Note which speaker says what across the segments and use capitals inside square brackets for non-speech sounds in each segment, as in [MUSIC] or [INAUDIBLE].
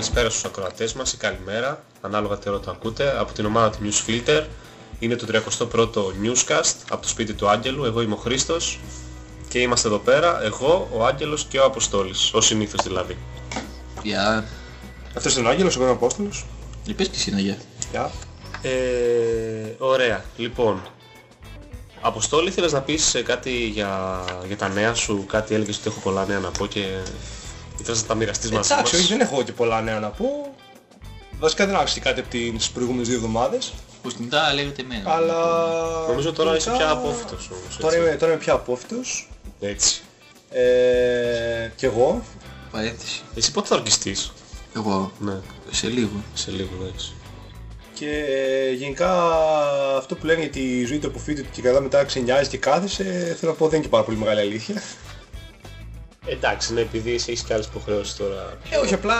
Speaker 1: καλησπέρα στους ακροατές μας ή καλημέρα, ανάλογα τι ώρα το ακούτε, από την ομάδα του Newsfilter. Είναι το 31ο Newscast από το σπίτι του Άγγελου, εγώ είμαι ο Χρήστος και είμαστε εδώ πέρα, εγώ, ο Άγγελος και ο Αποστόλης, ο συνήθως δηλαδή.
Speaker 2: Γεια.
Speaker 3: Αυτός είναι ο Άγγελος, εγώ είμαι ο Απόστολος.
Speaker 2: Είπες και εσύ να γεια.
Speaker 3: Γεια.
Speaker 1: Ε, ωραία, λοιπόν. Αποστόλη, θέλεις να πεις ε, κάτι για, για τα νέα σου, κάτι έλεγες ότι έχω πολλά νέα να πω και ήθελες να τα μοιραστείς μαζί
Speaker 3: Εντάξει, όχι,
Speaker 1: μας.
Speaker 3: δεν έχω και πολλά νέα να πω. Βασικά δεν άκουσα και κάτι από τις προηγούμενες δύο εβδομάδες.
Speaker 2: Που στην τά λέγεται εμένα.
Speaker 3: Αλλά...
Speaker 1: Νομίζω τώρα είσαι
Speaker 3: γενικά,
Speaker 1: πια απόφυτος όμως.
Speaker 3: Τώρα
Speaker 1: έτσι.
Speaker 3: είμαι, τώρα είμαι πια απόφυτος.
Speaker 1: Έτσι.
Speaker 3: Ε, και εγώ.
Speaker 2: Παρένθεση.
Speaker 1: Εσύ πότε θα ορκιστείς;
Speaker 2: Εγώ.
Speaker 1: Ναι,
Speaker 2: Σε λίγο.
Speaker 1: σε λίγο εντάξει.
Speaker 3: Και ε, γενικά αυτό που λένε για τη ζωή του αποφύτου και καλά μετά ξενιάζει και κάθεσαι, θέλω να πω δεν είναι και πάρα πολύ μεγάλη αλήθεια.
Speaker 1: Εντάξει, ναι, επειδή εσύ έχεις και άλλες υποχρεώσεις τώρα.
Speaker 3: Ε, όχι, απλά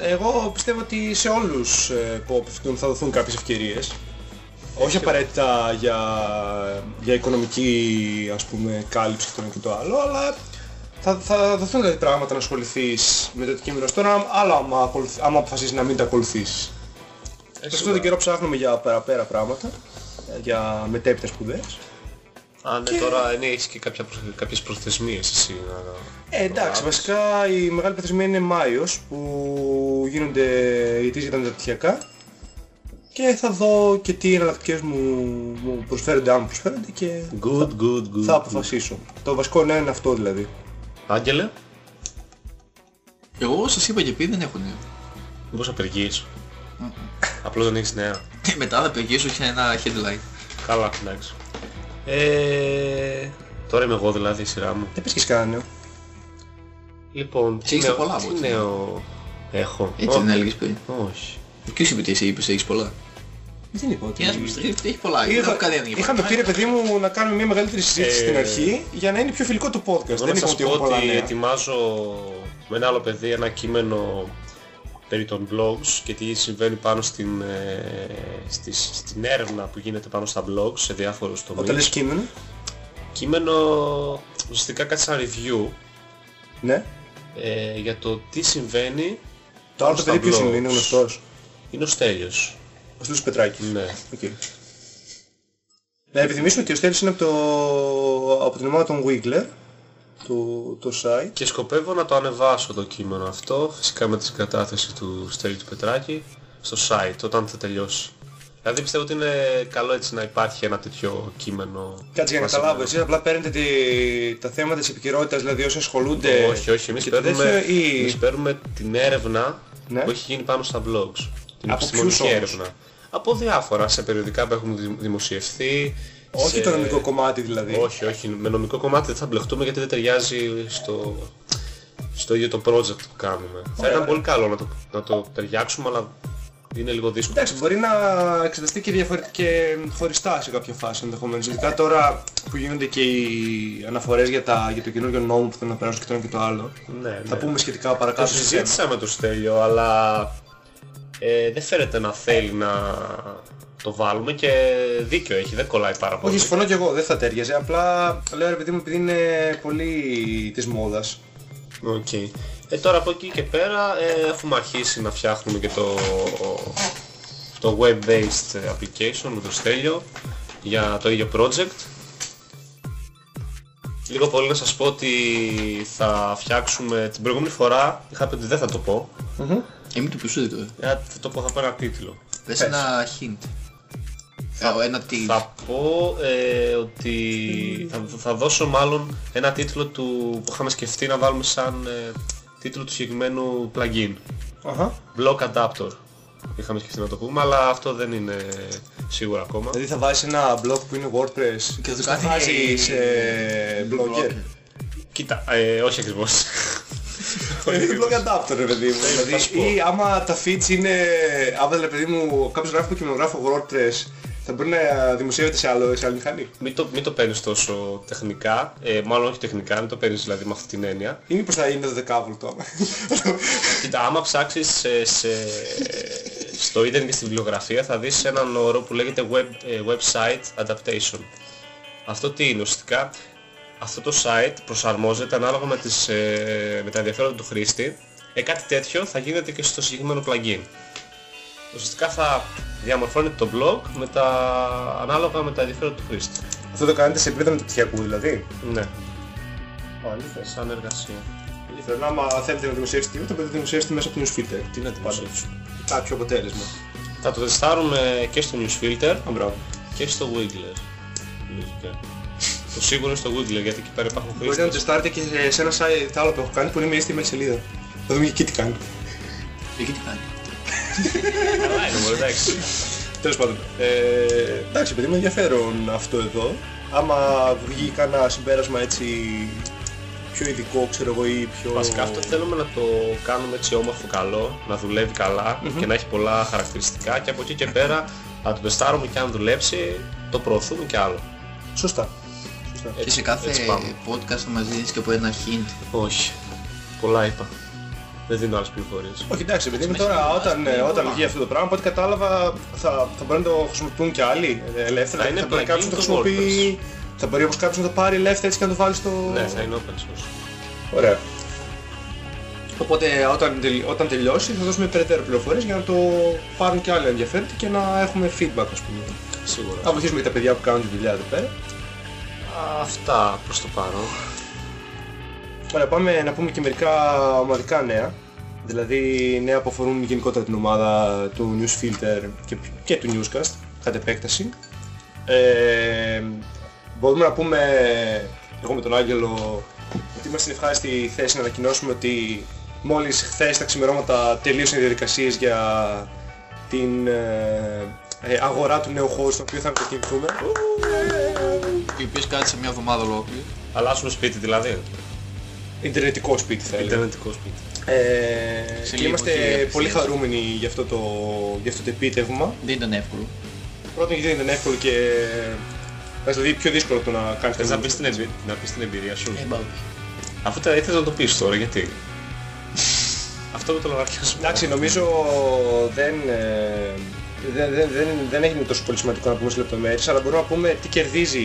Speaker 3: εγώ πιστεύω ότι σε όλους ε, που αποφυτούν θα δοθούν κάποιες ευκαιρίες. Όχι απαραίτητα για, για οικονομική ας πούμε κάλυψη και το ένα και το άλλο, αλλά θα, θα δοθούν δηλαδή πράγματα να ασχοληθείς με το αντικείμενο σου. Τώρα άλλο άμα, ακολουθ- άμα αποφασίσεις να μην τα ακολουθήσεις. Σε αυτόν τον καιρό ψάχνουμε για παραπέρα πράγματα, ε, για μετέπειτα σπουδές.
Speaker 1: Α, ναι, τώρα ναι, έχεις και κάποια, προσ- κάποιες προθεσμίες εσύ να...
Speaker 3: Ε, εντάξει, βασικά η μεγάλη προθεσμία είναι Μάιος που γίνονται οι αιτήσεις για τα μεταπτυχιακά και θα δω και τι εναλλακτικές μου, μου προσφέρονται, αν μου προσφέρονται και
Speaker 1: Good, good, good.
Speaker 3: θα αποφασίσω. Το βασικό νέο είναι αυτό δηλαδή.
Speaker 1: Άγγελε,
Speaker 2: Εγώ σας είπα και πει δεν έχω νέο.
Speaker 1: μήπως απεργείς. Απλώς δεν έχεις νέα.
Speaker 2: Και μετά θα πηγήσω και ένα headline.
Speaker 1: Καλά, εντάξει. Ε, τώρα είμαι εγώ δηλαδή η σειρά μου.
Speaker 3: Δεν πες και εσύ κανένα νέο.
Speaker 1: Λοιπόν,
Speaker 2: Εσύ έχεις
Speaker 1: νέο-
Speaker 2: πολλά
Speaker 1: τι
Speaker 2: από ό,τι
Speaker 1: νέο έχω;
Speaker 2: Έτσι
Speaker 1: Ω,
Speaker 2: δεν έλεγες πριν.
Speaker 1: Όχι.
Speaker 2: Ποιος είπε ότι εσύ είπες έχεις πολλά;
Speaker 3: Δεν είπα ότι...
Speaker 2: Και ένας μου στρίφει έχει πολλά. Δεν
Speaker 3: Είχα,
Speaker 2: έχω κανένα για
Speaker 3: είχαμε πει ρε παιδί μου να κάνουμε μια μεγαλύτερη συζήτηση
Speaker 1: Ε,
Speaker 3: στην αρχή για να είναι πιο φιλικό το podcast.
Speaker 1: Εγώ
Speaker 3: δεν
Speaker 1: να
Speaker 3: είπα
Speaker 1: σας
Speaker 3: ότι
Speaker 1: πω
Speaker 3: έχω πολλά
Speaker 1: ότι
Speaker 3: νέα.
Speaker 1: ετοιμάζω με ένα άλλο παιδί ένα κείμενο περί των blogs και τι συμβαίνει πάνω στην, ε, στις- στην έρευνα που γίνεται πάνω στα blogs σε διάφορους
Speaker 3: Όταν λες
Speaker 1: τομείς.
Speaker 3: κείμενο,
Speaker 1: Κείμενο ουσιαστικά κάτι σαν review
Speaker 3: ναι.
Speaker 1: ε, για το τι συμβαίνει
Speaker 3: Το άλλο το
Speaker 1: στα
Speaker 3: παιδί ποιος είναι,
Speaker 1: blogs.
Speaker 3: είναι γνωστός;
Speaker 1: Είναι ο Στέλιος.
Speaker 3: Ο Στέλιος Πετράκης.
Speaker 1: Ναι.
Speaker 3: Οκ. Να υπενθυμίσουμε ότι ο Στέλιος είναι από, το, από την ομάδα των Wiggler, το, το site.
Speaker 1: Και σκοπεύω να το ανεβάσω το κείμενο αυτό, φυσικά με τη συγκατάθεση του Στέλιου του Πετράκη, στο site όταν θα τελειώσει. Δηλαδή πιστεύω ότι είναι καλό έτσι να υπάρχει ένα τέτοιο κείμενο.
Speaker 3: Κάτσε για να
Speaker 1: μαζεμένο.
Speaker 3: καταλάβω, εσείς απλά παίρνετε τη, τα θέματα της επικαιρότητας, δηλαδή όσοι ασχολούνται...
Speaker 1: Όχι, όχι, εμείς
Speaker 3: και το
Speaker 1: παίρνουμε,
Speaker 3: τέτοιο, ή-
Speaker 1: εμείς παίρνουμε την έρευνα
Speaker 3: Ναι.
Speaker 1: που έχει γίνει πάνω στα blogs. Την
Speaker 3: Από
Speaker 1: επιστημονική
Speaker 3: ποιους όμως;
Speaker 1: έρευνα. Από διάφορα, σε περιοδικά που έχουν δημ- δημοσιευθεί.
Speaker 3: Όχι
Speaker 1: σε-
Speaker 3: το νομικό κομμάτι δηλαδή.
Speaker 1: Όχι, όχι. Με νομικό κομμάτι δεν θα μπλεχτούμε γιατί δεν ταιριάζει στο, στο ίδιο το project που κάνουμε. θα ήταν
Speaker 3: ωραία.
Speaker 1: πολύ καλό να το, να το ταιριάξουμε, αλλά είναι λίγο δύσκολο.
Speaker 3: Εντάξει, μπορεί να εξεταστεί και, διαφορετικά και χωριστά σε κάποια φάση ενδεχομένως. Ειδικά τώρα που γίνονται και οι αναφορές για, τα, για το καινούργιο νόμο που θέλουν να περάσουν και το ένα και το άλλο.
Speaker 1: ναι,
Speaker 3: Θα
Speaker 1: ναι.
Speaker 3: πούμε σχετικά
Speaker 1: Το
Speaker 3: παρακάτω στο θέμα.
Speaker 1: συζήτησα με τον Στέλιο, αλλά ε, δεν φαίνεται να θέλει να το βάλουμε και δίκιο έχει, δεν κολλάει πάρα πολύ.
Speaker 3: Όχι, συμφωνώ και εγώ, δεν θα τέριαζε. Απλά λέω ρε παιδί μου επειδή είναι πολύ της μόδας.
Speaker 1: Οκ. Ε, τώρα από εκεί και πέρα ε, έχουμε αρχίσει να φτιάχνουμε και το, το web-based application με το Στέλιο για το ίδιο project. Λίγο πολύ να σας πω ότι θα φτιάξουμε, την προηγούμενη φορά είχα πει ότι δεν θα το πω,
Speaker 2: Ε, μην το πεις ούτε τώρα.
Speaker 1: ε, θα το πω θα πω ένα τίτλο.
Speaker 2: Πες ένα hint. Ε, Ένα τι.
Speaker 1: Θα πω ε, ότι θα, θα δώσω μάλλον ένα τίτλο του, που είχαμε σκεφτεί να βάλουμε σαν ε, τίτλο του συγκεκριμένου plugin.
Speaker 3: Αχα.
Speaker 1: Block Adapter. Είχαμε σκεφτεί να το πούμε, αλλά αυτό δεν είναι σίγουρο ακόμα.
Speaker 3: Δηλαδή θα βάζεις ένα blog που είναι WordPress
Speaker 2: Και θα το
Speaker 3: θα
Speaker 2: κάνει
Speaker 3: βάζεις σε blogger.
Speaker 1: Κοίτα, ε, όχι ακριβώς.
Speaker 3: Είναι blog adapter ρε παιδί μου.
Speaker 1: θα
Speaker 3: δηλαδή,
Speaker 1: σου πω.
Speaker 3: ή άμα τα feeds είναι, άμα δηλαδή παιδί μου κάποιος γράφει κειμενογράφο WordPress θα μπορεί να δημοσιεύεται σε, άλλο, σε άλλη μηχανή.
Speaker 1: μην, το, μην το παίρνεις τόσο τεχνικά, ε, μάλλον όχι τεχνικά, μην το παίρνεις δηλαδή με αυτή την έννοια.
Speaker 3: Ή μήπως θα είναι το δεκάβολτο άμα.
Speaker 1: Κοίτα, άμα ψάξεις σε, σε- στο ίντερνετ και στη βιβλιογραφία θα δεις έναν όρο που λέγεται web, ε, website adaptation. Αυτό τι είναι ουσιαστικά, αυτό το site προσαρμόζεται ανάλογα με, τις, ε, με τα ενδιαφέροντα του χρήστη Ε, κάτι τέτοιο θα γίνεται και στο συγκεκριμένο plugin. Ουσιαστικά θα διαμορφώνεται το blog με τα... ανάλογα με τα ενδιαφέροντα του χρήστη.
Speaker 3: Αυτό το κάνετε σε επίπεδο μεταπτυχιακού δηλαδή;
Speaker 1: Ναι,
Speaker 3: Αλήθεια.
Speaker 1: σαν εργασία.
Speaker 3: Ενδιαφέρον. Άμα θέλετε να δημοσιεύσετε τίποτα, μπορείτε να δημοσιεύσετε μέσα από το newsfilter.
Speaker 1: Τι να δημοσιεύσουμε.
Speaker 3: Κάποιο αποτέλεσμα.
Speaker 1: Θα το τεστάρουμε και στο newsfilter
Speaker 3: Α, μπράβο.
Speaker 1: και στο Wiggler. Λογικά. Το σίγουρο είναι στο Wiggler γιατί εκεί πέρα υπάρχουν
Speaker 3: Μπορείτε να το
Speaker 1: χρήστες.
Speaker 3: τεστάρετε και σε ένα site άλλο που έχω κάνει που είναι μια HTML σελίδα. Θα δούμε και εκεί τι κάνει.
Speaker 2: Εκεί τι κάνει.
Speaker 1: Καλά είναι μόνο, εντάξει.
Speaker 3: Τέλος πάντων. Ε, εντάξει, παιδί μου ενδιαφέρον αυτό εδώ. Άμα βγει κανένα συμπέρασμα έτσι πιο ειδικό, ξέρω εγώ, ή πιο...
Speaker 1: Βασικά αυτό θέλουμε να το κάνουμε έτσι όμορφο καλό, να δουλεύει καλά και να έχει πολλά χαρακτηριστικά και από εκεί και πέρα να το τεστάρουμε και αν δουλέψει το προωθούμε και άλλο.
Speaker 3: Σωστά. Σωστά.
Speaker 2: Και σε κάθε
Speaker 1: έτσι πάμε.
Speaker 2: podcast θα μας δίνεις και από ένα hint.
Speaker 1: Όχι. Πολλά είπα. Δεν δίνω άλλες πληροφορίες.
Speaker 3: Όχι εντάξει, επειδή
Speaker 2: με
Speaker 3: τώρα
Speaker 2: συγχωρείς,
Speaker 3: όταν,
Speaker 2: τι
Speaker 3: ε, όταν
Speaker 2: είπα.
Speaker 3: βγει αυτό το πράγμα, από ό,τι κατάλαβα θα, θα μπορεί να το χρησιμοποιούν και άλλοι ε, ελεύθερα.
Speaker 1: Θα είναι
Speaker 3: μπορεί
Speaker 1: plugin
Speaker 3: κάποιος να το
Speaker 1: του
Speaker 3: χρησιμοποιεί. Θα μπορεί όπως κάποιος να το πάρει ελεύθερα έτσι και να το βάλει στο...
Speaker 1: Ναι, θα είναι open source.
Speaker 3: Ωραία. Οπότε όταν, τελει- όταν τελειώσει θα δώσουμε περαιτέρω πληροφορίες για να το πάρουν και άλλοι ενδιαφέροντοι και να έχουμε feedback ας πούμε.
Speaker 1: Σίγουρα.
Speaker 3: Να βοηθήσουμε και τα παιδιά που κάνουν τη δουλειά εδώ πέρα.
Speaker 1: Αυτά προς το παρόν.
Speaker 3: Ωραία, πάμε να πούμε και μερικά ομαδικά νέα. Δηλαδή νέα που αφορούν γενικότερα την ομάδα του Newsfilter και, και του Newscast, κατ' επέκταση. Ε, μπορούμε να πούμε, εγώ με τον Άγγελο, ότι είμαστε στην ευχάριστη θέση να ανακοινώσουμε ότι μόλις χθες τα ξημερώματα τελείωσαν οι διαδικασίες για την ε, ε, αγορά του νέου χώρου στον οποίο θα μετακινηθούμε.
Speaker 2: Οι οποίες κάτσε μια εβδομάδα ολόκληρη.
Speaker 1: Αλλάσουμε σπίτι δηλαδή.
Speaker 3: Ιντερνετικό σπίτι θα έλεγα.
Speaker 1: Ιντερνετικό σπίτι.
Speaker 3: Ε,
Speaker 2: Σε
Speaker 3: και
Speaker 2: λίγη
Speaker 3: είμαστε
Speaker 2: εποχή
Speaker 3: πολύ
Speaker 2: απευθείας.
Speaker 3: χαρούμενοι για αυτό το, για αυτό το επίτευγμα.
Speaker 2: Δεν ήταν εύκολο.
Speaker 3: Πρώτον γιατί δεν ήταν εύκολο και δηλαδή πιο δύσκολο το να κάνεις
Speaker 1: Θες
Speaker 3: το
Speaker 1: να πεις την, εμπει- να πεις την εμπειρία σου;
Speaker 2: Ε, μπα, όχι.
Speaker 1: Αφού τα ήθελες να το πεις τώρα, γιατί; [LAUGHS] Αυτό με το λογαριασμό.
Speaker 3: Εντάξει, νομίζω δεν, ε, δεν, δεν, δεν, δεν έχει τόσο πολύ σημαντικό να πούμε σε λεπτομέρειες, αλλά μπορούμε να πούμε τι κερδίζει,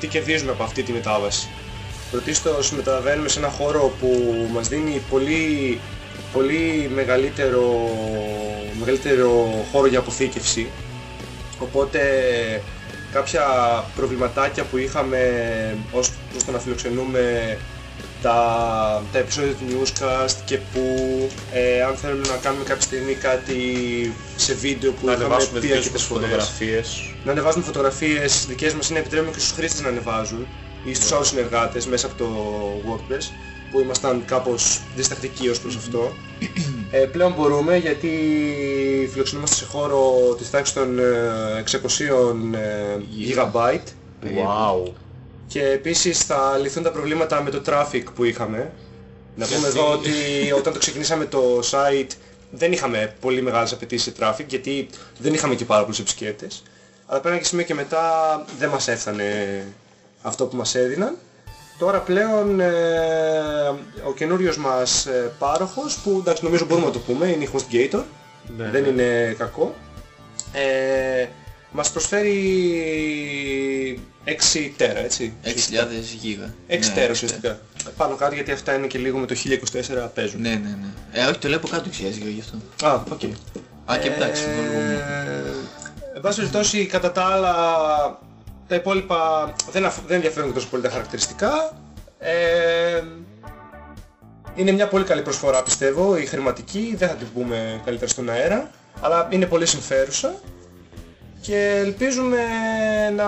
Speaker 3: τι κερδίζουμε από αυτή τη μετάβαση. Πρωτίστως μεταβαίνουμε σε ένα χώρο που μας δίνει πολύ, πολύ μεγαλύτερο, μεγαλύτερο χώρο για αποθήκευση. Οπότε κάποια προβληματάκια που είχαμε ως προς το να φιλοξενούμε τα, τα επεισόδια του Newscast και που ε, αν θέλουμε να κάνουμε κάποια στιγμή κάτι σε βίντεο που
Speaker 1: Να
Speaker 3: είχαμε
Speaker 1: ανεβάσουμε
Speaker 3: πει
Speaker 1: δικές
Speaker 3: αρκετές
Speaker 1: μας
Speaker 3: φορές.
Speaker 1: φωτογραφίες.
Speaker 3: Να ανεβάζουμε φωτογραφίες δικές μας είναι επιτρέπουμε και στους χρήστες να ανεβάζουν ή στους άλλους συνεργάτες μέσα από το WordPress που ήμασταν κάπως διστακτικοί ως προς αυτό. Ε, πλέον μπορούμε γιατί φιλοξενούμαστε σε χώρο της τάξης των ε, 600 ε, GB
Speaker 1: Wow.
Speaker 3: Και επίσης θα λυθούν τα προβλήματα με το traffic που είχαμε. Να πούμε
Speaker 1: Γιατί-
Speaker 3: εδώ ότι όταν το ξεκινήσαμε το site δεν είχαμε πολύ μεγάλες απαιτήσεις σε traffic γιατί δεν είχαμε και πάρα πολλούς επισκέπτες. Αλλά πέρα και σημείο και μετά δεν μας έφτανε αυτό που μας έδιναν. Τώρα πλέον ε, ο καινούριος μας ε, πάροχος που εντάξει νομίζω μπορούμε να το πούμε είναι η HostGator
Speaker 1: Ναι,
Speaker 3: δεν
Speaker 1: ναι.
Speaker 3: είναι κακό. Ε, μας προσφέρει 6 τέρα, έτσι.
Speaker 2: 6.000 γίγα.
Speaker 3: 6
Speaker 2: Ναι,
Speaker 3: τέρα
Speaker 2: έξι
Speaker 3: ουσιαστικά. Πάνω κάτω γιατί αυτά είναι και λίγο με το 1024 παίζουν.
Speaker 2: Ναι, ναι, ναι. Ε, όχι, το λέω από κάτω 6.000 γίγα γι' αυτό.
Speaker 3: Α, οκ.
Speaker 2: Α, και εντάξει,
Speaker 3: Ε,
Speaker 2: συμφωνούμε.
Speaker 3: Εν πάση περιπτώσει, κατά τα άλλα, τα υπόλοιπα δεν, αφ- δεν ενδιαφέρουν τόσο πολύ τα χαρακτηριστικά. Ε, είναι μια πολύ καλή προσφορά πιστεύω, η χρηματική, δεν θα την πούμε καλύτερα στον αέρα, αλλά είναι πολύ συμφέρουσα και ελπίζουμε να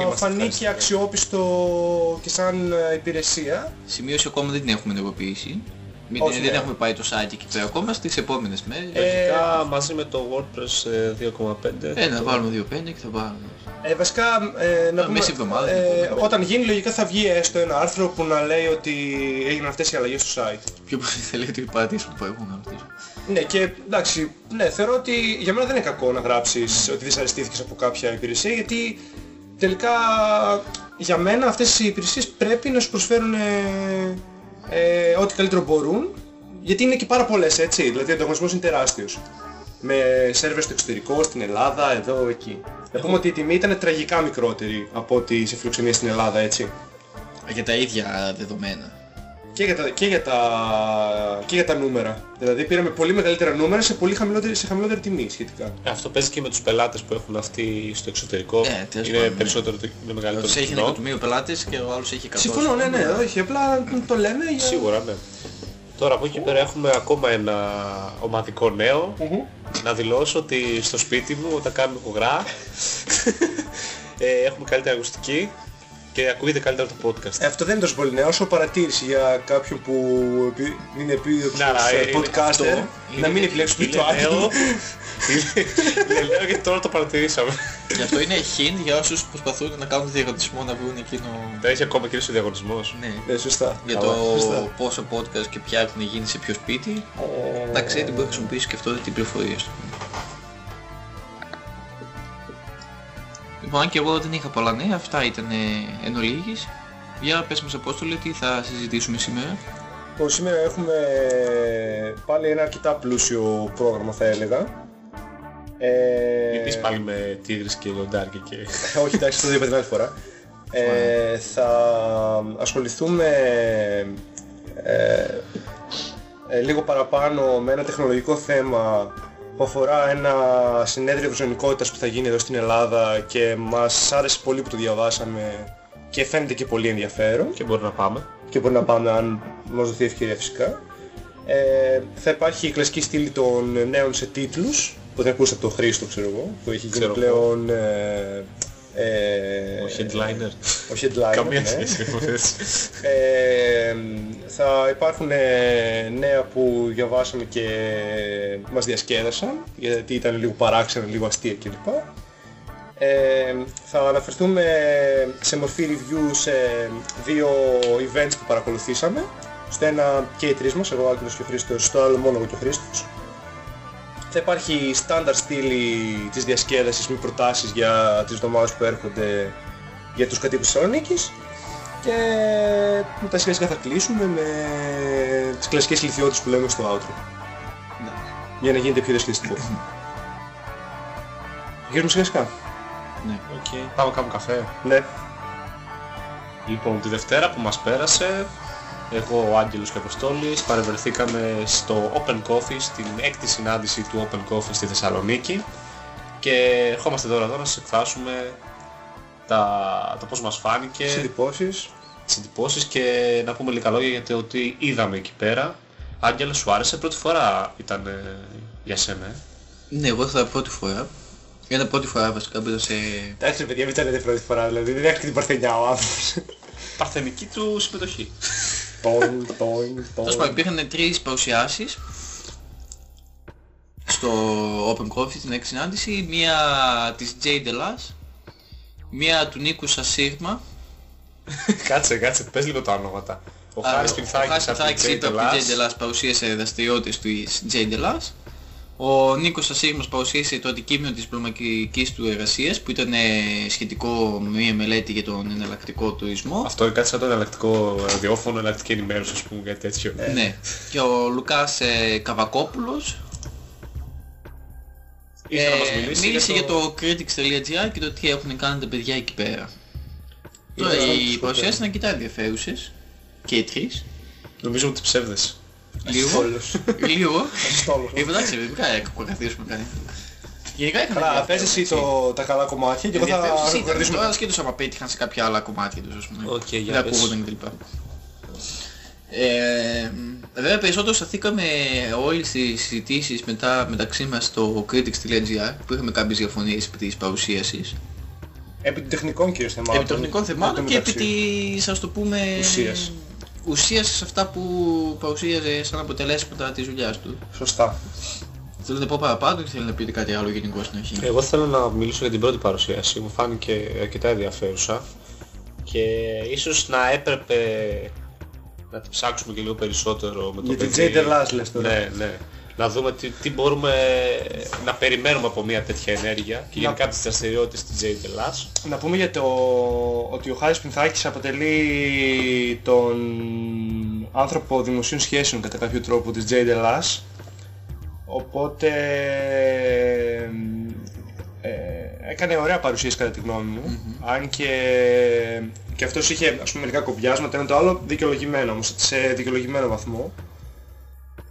Speaker 1: Είμαστε
Speaker 3: φανεί και
Speaker 1: ευχαριστημένοι.
Speaker 3: αξιόπιστο και σαν ε, υπηρεσία.
Speaker 2: Σημείωση ακόμα δεν την έχουμε ενεργοποιήσει. Μην,
Speaker 3: Όχι,
Speaker 2: δεν
Speaker 3: ναι.
Speaker 2: έχουμε πάει το site εκεί πέρα ακόμα στις επόμενες μέρες.
Speaker 3: Ε,
Speaker 1: Λογικά μαζί με το WordPress ε, 2.5.
Speaker 2: Ε, να βάλουμε 2.5 και θα πάμε.
Speaker 3: Ε, βασικά, ε, να
Speaker 2: Α,
Speaker 3: πούμε,
Speaker 2: μέση εβδομάδα,
Speaker 3: ε,
Speaker 2: την επόμενη.
Speaker 3: όταν γίνει λογικά θα βγει έστω ένα άρθρο που να λέει ότι έγιναν αυτές οι αλλαγές στο site.
Speaker 2: Πιο πολύ θα λέει ότι παρατήσουμε το εγώ να ρωτήσω.
Speaker 3: Ναι και εντάξει, ναι, θεωρώ ότι για μένα δεν είναι κακό να γράψεις ότι δυσαρεστήθηκες από κάποια υπηρεσία γιατί τελικά για μένα αυτές οι υπηρεσίες πρέπει να σου προσφέρουν ε, ε, ό,τι καλύτερο μπορούν γιατί είναι και πάρα πολλές έτσι, δηλαδή ο ανταγωνισμός είναι τεράστιος. Με σερβερ στο εξωτερικό, στην Ελλάδα, εδώ, εκεί. Να πούμε ότι η τιμή ήταν τραγικά μικρότερη από ό,τι σε φιλοξενία στην Ελλάδα, έτσι.
Speaker 2: Για τα ίδια δεδομένα.
Speaker 3: Και για, τα, και, για τα, και για τα νούμερα. Δηλαδή πήραμε πολύ μεγαλύτερα νούμερα σε, πολύ χαμηλότερη, σε χαμηλότερη τιμή σχετικά.
Speaker 1: Ε, Αυτό παίζει και με τους πελάτες που έχουν αυτοί στο εξωτερικό.
Speaker 2: Ε, τέλος
Speaker 1: είναι
Speaker 2: πάντων, ναι.
Speaker 1: περισσότερο, το- είναι μεγαλύτερο
Speaker 2: Ότι
Speaker 1: το
Speaker 2: έχει ένα
Speaker 1: κοινό.
Speaker 2: εκατομμύριο πελάτες και ο άλλος έχει 100.
Speaker 3: Συμφωνώ, ναι, ναι, όχι, απλά το λέμε για...
Speaker 1: Σίγουρα, ναι. Τώρα από εκεί πέρα έχουμε ακόμα ένα ομαδικό νέο.
Speaker 3: Μμμ.
Speaker 1: Να δηλώσω ότι στο σπίτι μου όταν κάνουμε κογρά [LAUGHS] ε, έχουμε καλύτερη ακουστική και ακούγεται καλύτερα το podcast.
Speaker 3: Ε, Αυτό δεν είναι τόσο πολύ νέο, όσο παρατήρηση για κάποιον που επί- είναι επίδοξος
Speaker 1: Να, να,
Speaker 3: ε,
Speaker 1: είναι
Speaker 3: podcaster,
Speaker 2: αυτό.
Speaker 3: να μην
Speaker 2: Είναι-
Speaker 3: επιλέξουμε
Speaker 1: Είναι
Speaker 3: το άλλο.
Speaker 1: νέο, είναι- είναι νέο γιατί τώρα το παρατηρήσαμε.
Speaker 2: Γι' αυτό είναι hint για όσους προσπαθούν να κάνουν διαγωνισμό να βρουν εκείνο...
Speaker 1: Δεν έχει ακόμα κυρίως ο διαγωνισμός.
Speaker 2: Ναι.
Speaker 3: Ναι, σωστά.
Speaker 2: Για
Speaker 3: Καλά,
Speaker 2: το
Speaker 3: σωστά.
Speaker 2: πόσο podcast και ποια έχουν γίνει σε ποιο σπίτι, να ξέρετε μπορεί να χρησιμοποιήσει και αυτό την πληροφορία του. Λοιπόν, αν και εγώ δεν είχα πολλά νέα, αυτά ήταν ε, εν ολίγης. Για πες μας Απόστολε, τι θα συζητήσουμε σήμερα;
Speaker 3: Λοιπόν, σήμερα έχουμε πάλι ένα αρκετά πλούσιο πρόγραμμα θα έλεγα. Ε,
Speaker 1: Γιατί είσαι πάλι με τίγρης και λιοντάρια και... [LAUGHS]
Speaker 3: όχι εντάξει, το είπα την άλλη φορά. Ε, θα ασχοληθούμε ε, ε, λίγο παραπάνω με ένα τεχνολογικό θέμα που αφορά ένα συνέδριο ευρυζωνικότητας που θα γίνει εδώ στην Ελλάδα και μας άρεσε πολύ που το διαβάσαμε και φαίνεται και πολύ ενδιαφέρον
Speaker 1: και μπορεί να πάμε.
Speaker 3: και μπορεί να πάμε αν μας δοθεί ευκαιρία φυσικά. Ε, θα υπάρχει η κλασική στήλη των νέων σε τίτλους που δεν ακούσατε από τον Χρήστο ξέρω εγώ που έχει γίνει
Speaker 1: Ξέρω
Speaker 3: πλέον ε, ε,
Speaker 1: Ο headliner.
Speaker 3: ο headliner,
Speaker 1: Καμία
Speaker 3: ναι.
Speaker 1: σχέση με αυτό.
Speaker 3: Ε, θα υπάρχουν ε, νέα που διαβάσαμε και μας διασκέδασαν γιατί ήταν λίγο παράξενα, λίγο αστεία κλπ. Ε, θα αναφερθούμε σε μορφή review σε δύο events που παρακολουθήσαμε. Στο ένα και οι τρεις μας, εγώ ο Άκυλος και ο Χρήστος, στο άλλο μόνο εγώ και ο Χρήστος. Θα υπάρχει στάνταρ στήλη της διασκέδασης με προτάσεις για τις εβδομάδες που έρχονται για τους κατοίκους της Θεσσαλονίκης και μετά σιγά σιγά θα κλείσουμε με τις κλασικές ηλιθιότητες που λέμε στο outro για να γίνεται πιο διασκεδαστικό. [LAUGHS] Γύρουμε σιγά σιγά.
Speaker 2: Ναι.
Speaker 1: Οκ. Πάμε κάνουμε καφέ.
Speaker 3: Ναι.
Speaker 1: Λοιπόν, τη Δευτέρα που μας πέρασε, εγώ, ο Άγγελος και ο Αποστόλης, παρευρεθήκαμε στο Open Coffee, στην έκτη συνάντηση του Open Coffee στη Θεσσαλονίκη και ερχόμαστε τώρα εδώ να σας εκφράσουμε τα, το πώς μας φάνηκε,
Speaker 3: Τις εντυπώσεις.
Speaker 1: τις εντυπώσεις και να πούμε λίγα λόγια για το ότι είδαμε εκεί πέρα. Άγγελος, σου άρεσε, πρώτη φορά ήταν ε, για σένα, ε;
Speaker 2: Ναι, εγώ θα πρώτη φορά. Ήταν πρώτη φορά βασικά που ήταν σε...
Speaker 3: Εντάξει ρε παιδιά, μην τα λέτε πρώτη φορά, δηλαδή δεν έχει την παρθενιά ο άνθρωπος.
Speaker 1: Παρθενική του συμμετοχή. [LAUGHS]
Speaker 3: Τόιν, τόιν,
Speaker 2: Τέλος πάντων,
Speaker 3: τόιν.
Speaker 2: υπήρχαν τρεις παρουσιάσεις στο Open Coffee την έξι συνάντηση. Μία της Jay Delas, μία του Νίκου Σασίγμα.
Speaker 1: κάτσε, κάτσε, πες λίγο τα ονόματα. Ο Χάρης
Speaker 2: Ο
Speaker 1: Πινθάκης
Speaker 2: Χάρης
Speaker 1: από την
Speaker 2: Πινθάκης είπε από την Jay
Speaker 1: Jay
Speaker 2: Delas παρουσίασε δραστηριότητες του Jay Delas. Ο Νίκος Σασίγμας παρουσίασε το αντικείμενο της πλωμακικής του εργασίας που ήταν ε, σχετικό με μια μελέτη για τον εναλλακτικό τουρισμό.
Speaker 1: Αυτό είναι κάτι σαν το εναλλακτικό ραδιόφωνο, εναλλακτική ενημέρωση, ας πούμε, κάτι τέτοιο.
Speaker 2: Ναι. Και ο Λουκάς ε, Καβακόπουλος
Speaker 1: Ήρθε να μας
Speaker 2: Ε,
Speaker 1: μιλήσει
Speaker 2: μίλησε
Speaker 1: για
Speaker 2: για το critics.gr και το τι έχουν κάνει τα παιδιά εκεί πέρα. Τώρα
Speaker 3: Ήταν
Speaker 2: οι
Speaker 3: super.
Speaker 2: παρουσιάσεις ήταν αρκετά ενδιαφέρουσες και οι τρεις.
Speaker 1: Νομίζω ότι ψεύδες.
Speaker 2: Λίγο.
Speaker 3: Στόλος.
Speaker 2: Λίγο.
Speaker 3: Στόλος.
Speaker 2: Ε, εντάξει, δεν πρέπει να κακαθήσουμε κανένα. Γενικά είχαν
Speaker 3: Καλά,
Speaker 2: ενδιαφέρον,
Speaker 3: πες εσύ
Speaker 2: έτσι.
Speaker 3: το, τα καλά κομμάτια και εγώ θα
Speaker 2: Ενδιαφέρουσες ήταν.
Speaker 3: κρατήσουμε
Speaker 2: Τώρα σκέτος άμα πέτυχαν σε κάποια άλλα κομμάτια τους, ας πούμε.
Speaker 1: Οκ, για
Speaker 2: δεν
Speaker 1: πες.
Speaker 2: ακούγονταν κλπ. Ε, βέβαια περισσότερο σταθήκαμε όλοι στις συζητήσεις μετά μεταξύ μας στο critics.gr που είχαμε κάποιες διαφωνίες επί της παρουσίασης.
Speaker 3: επί των τεχνικών κυρίως θεμάτων.
Speaker 2: επί τεχνικών θεμάτων και επί
Speaker 3: μεταξύ.
Speaker 2: της, ας το πούμε,
Speaker 3: Ουσίας.
Speaker 2: Ουσίας σε αυτά που παρουσίαζε σαν αποτελέσματα της δουλειάς του.
Speaker 3: Σωστά.
Speaker 2: Θέλω να πω παραπάνω ή θέλω να πείτε κάτι άλλο γενικό στην αρχή;
Speaker 1: Εγώ θέλω να μιλήσω για την πρώτη παρουσίαση. Μου φάνηκε αρκετά ενδιαφέρουσα και ίσως να έπρεπε να την ψάξουμε και λίγο περισσότερο με το
Speaker 3: Για την
Speaker 1: παιδί.
Speaker 3: Jay Delas λες τώρα.
Speaker 1: Ναι, ναι. Να δούμε τι, τι μπορούμε να περιμένουμε από μια τέτοια ενέργεια και γενικά από τις δραστηριότητες της Jay Delas.
Speaker 3: Να πούμε για το ότι ο Χάρης Πινθάκης αποτελεί τον άνθρωπο δημοσίων σχέσεων κατά κάποιο τρόπο της Jay Delas. Οπότε ε, έκανε ωραία παρουσίαση κατά τη γνώμη μου. Αν και και αυτός είχε ας πούμε μερικά κομπιάσματα, ένα το άλλο δικαιολογημένο όμως, σε δικαιολογημένο βαθμό.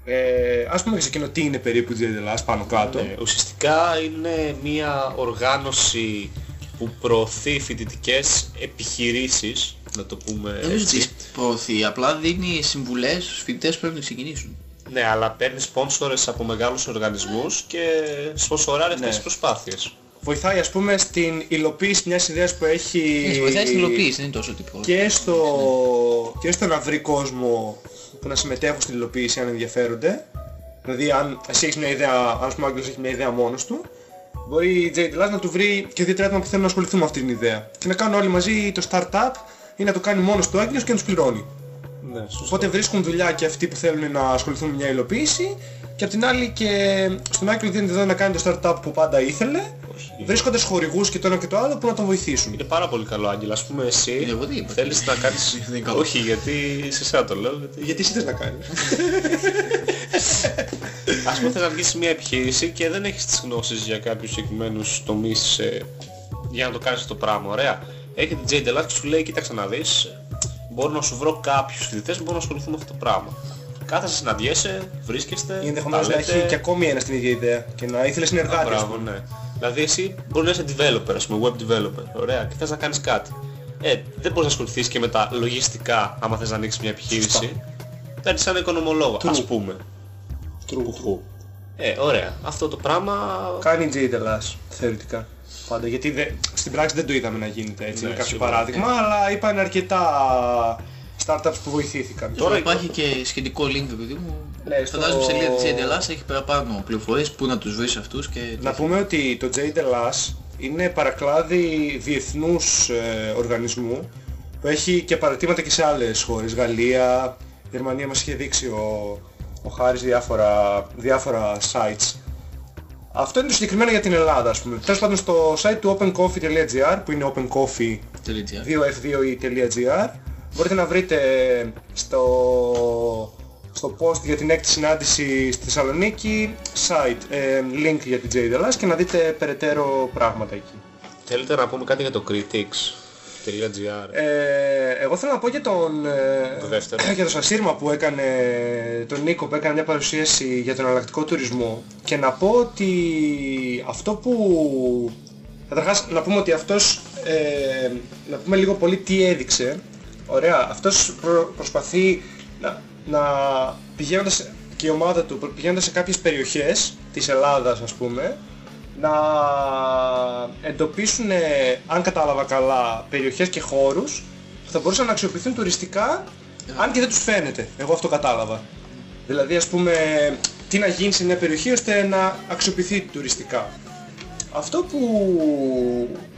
Speaker 3: Ε, ας πούμε και σε εκείνο τι είναι περίπου η Τζέιντελάς πάνω κάτω;
Speaker 1: Ναι, ουσιαστικά είναι μια οργάνωση που προωθεί φοιτητικές επιχειρήσεις, να το πούμε
Speaker 2: Δεν νομίζω ότι
Speaker 1: έτσι.
Speaker 2: τις προωθεί, απλά δίνει συμβουλές στους φοιτητές που πρέπει να ξεκινήσουν.
Speaker 1: Ναι, αλλά παίρνει σπόνσορες από μεγάλους οργανισμούς και σπονσοράρει αυτές
Speaker 3: Ναι.
Speaker 1: τις προσπάθειες.
Speaker 3: Βοηθάει ας πούμε στην υλοποίηση μιας ιδέας που έχει...
Speaker 2: Ναι, βοηθάει στην υλοποίηση, δεν είναι τόσο ότι προωθεί.
Speaker 3: και στο, και στο να βρει κόσμο που να συμμετέχουν στην υλοποίηση αν ενδιαφέρονται. Δηλαδή αν εσύ έχεις μια ιδέα, αν ας πούμε ο Άγγελος έχει μια ιδέα μόνος του, μπορεί η J. Delaz να του βρει και δύο τρία που θέλουν να ασχοληθούν με αυτή την ιδέα. Και να κάνουν όλοι μαζί το startup ή να το κάνει μόνος του ο Άγγελος και να τους πληρώνει.
Speaker 1: Ναι, σωστό.
Speaker 3: Οπότε βρίσκουν δουλειά και αυτοί που θέλουν να ασχοληθούν με μια υλοποίηση και απ' την άλλη και στον Άγγελο δίνεται εδώ να κάνει το startup που πάντα ήθελε, βρίσκοντας χορηγούς και το ένα και το άλλο που να τον βοηθήσουν.
Speaker 1: Είναι πάρα πολύ καλό Άγγελα. Ας πούμε εσύ
Speaker 2: Είναι εγώ τι είπα.
Speaker 1: θέλεις να κάνεις...
Speaker 2: Δεν [LAUGHS] είναι καλό.
Speaker 1: Όχι, γιατί σε εσένα το λέω. Γιατί...
Speaker 3: Γιατί εσύ θες να κάνεις. [LAUGHS]
Speaker 1: Ας πούμε θες να αρχίσεις μια επιχείρηση και δεν έχεις τις γνώσεις για κάποιους συγκεκριμένους τομείς ε, για να το κάνεις αυτό το πράγμα. Ωραία. Έρχεται η J. Delaz και σου λέει κοίταξε να δεις, μπορώ να σου βρω κάποιους φοιτητές που μπορούν να ασχοληθούν με αυτό το πράγμα. Κάθεσαι, συναντιέσαι, βρίσκεστε,
Speaker 3: Ή ενδεχομένως
Speaker 1: τα
Speaker 3: να
Speaker 1: λέτε.
Speaker 3: έχει και ακόμη ένας στην ίδια ιδέα και να ήθελες
Speaker 1: Α,
Speaker 3: συνεργάτη. ας
Speaker 1: Μπράβο,
Speaker 3: πούμε.
Speaker 1: ναι. Δηλαδή εσύ μπορεί να είσαι developer, ας πούμε, web developer. Ωραία. Και θες να κάνεις κάτι. Ε, δεν μπορείς να ασχοληθείς και με τα λογιστικά άμα θες να ανοίξεις μια επιχείρηση. Παίρνεις έναν οικονομολόγο, ας πούμε. Πουχού. Ε, ωραία. Αυτό το πράγμα...
Speaker 3: Κάνει η J. Delaz, θεωρητικά. Πάντα, γιατί δε- στην πράξη δεν το είδαμε να γίνεται έτσι,
Speaker 1: Ναι,
Speaker 3: είναι κάποιο
Speaker 1: σίγουρα.
Speaker 3: παράδειγμα, αλλά είπαν αρκετά startups που βοηθήθηκαν.
Speaker 2: Τώρα υπάρχει και σχετικό link, παιδί μου.
Speaker 3: Ναι, στο-
Speaker 2: Φαντάζομαι σε σελίδα της Έντελας έχει παραπάνω πληροφορίες που να τους βρεις αυτούς και...
Speaker 3: Να πούμε ότι το J. Delaz είναι παρακλάδι διεθνούς ε, οργανισμού που έχει και παρατήματα και σε άλλες χώρες. Γαλλία, Γερμανία μας είχε δείξει ο, ο Χάρης διάφορα, διάφορα sites. Αυτό είναι το συγκεκριμένο για την Ελλάδα ας πούμε. Τέλος πάντων στο site του opencoffee.gr που είναι opencoffee
Speaker 2: Τελεία.
Speaker 3: 2f2e.gr μπορείτε να βρείτε στο, στο post για την έκτη συνάντηση στη Θεσσαλονίκη site, ε, link για την J. Delaz και να δείτε περαιτέρω πράγματα εκεί.
Speaker 1: Θέλετε να πούμε κάτι για το critics.gr;
Speaker 3: Ε, εγώ θέλω να πω για τον, ε,
Speaker 1: Το δεύτερο. [CLEARS THROAT]
Speaker 3: για τον Σασίρμα που έκανε, τον Νίκο που έκανε μια παρουσίαση για τον αλλακτικό τουρισμό και να πω ότι αυτό που... Καταρχάς να πούμε ότι αυτός, ε, να πούμε λίγο πολύ τι έδειξε. Ωραία, αυτός προ- προσπαθεί να, να πηγαίνοντας και η ομάδα του πηγαίνοντας σε κάποιες περιοχές της Ελλάδας ας πούμε να εντοπίσουν, ε, αν κατάλαβα καλά, περιοχές και χώρους που θα μπορούσαν να αξιοποιηθούν τουριστικά αν και δεν τους φαίνεται. Εγώ αυτό κατάλαβα. Δηλαδή ας πούμε τι να γίνει σε μια περιοχή ώστε να αξιοποιηθεί τουριστικά. Αυτό που,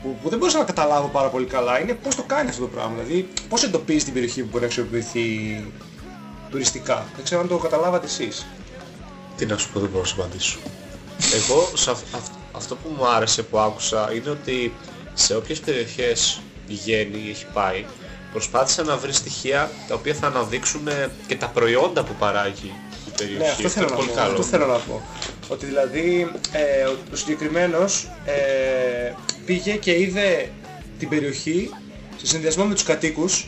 Speaker 3: που, που δεν μπορούσα να καταλάβω πάρα πολύ καλά είναι πώς το κάνει αυτό το πράγμα. Δηλαδή πώς εντοπίζεις την περιοχή που μπορεί να αξιοποιηθεί τουριστικά. Δεν ξέρω αν το καταλάβατε εσείς.
Speaker 1: Τι να σου πω, δεν μπορώ να σου απαντήσω. [LAUGHS] Εγώ, σε αυ- αυ- αυτό που μου άρεσε που άκουσα είναι ότι σε όποιες περιοχές πηγαίνει ή έχει πάει, προσπάθησε να βρεις στοιχεία τα οποία θα αναδείξουν ε, και τα προϊόντα που παράγει η περιοχή.
Speaker 3: Ναι, αυτό θέλω,
Speaker 1: είναι
Speaker 3: να
Speaker 1: πολύ
Speaker 3: πω,
Speaker 1: καλό.
Speaker 3: αυτό θέλω να πω. Ότι δηλαδή ε, ο, ο συγκεκριμένος ε, πήγε και είδε την περιοχή σε συνδυασμό με τους κατοίκους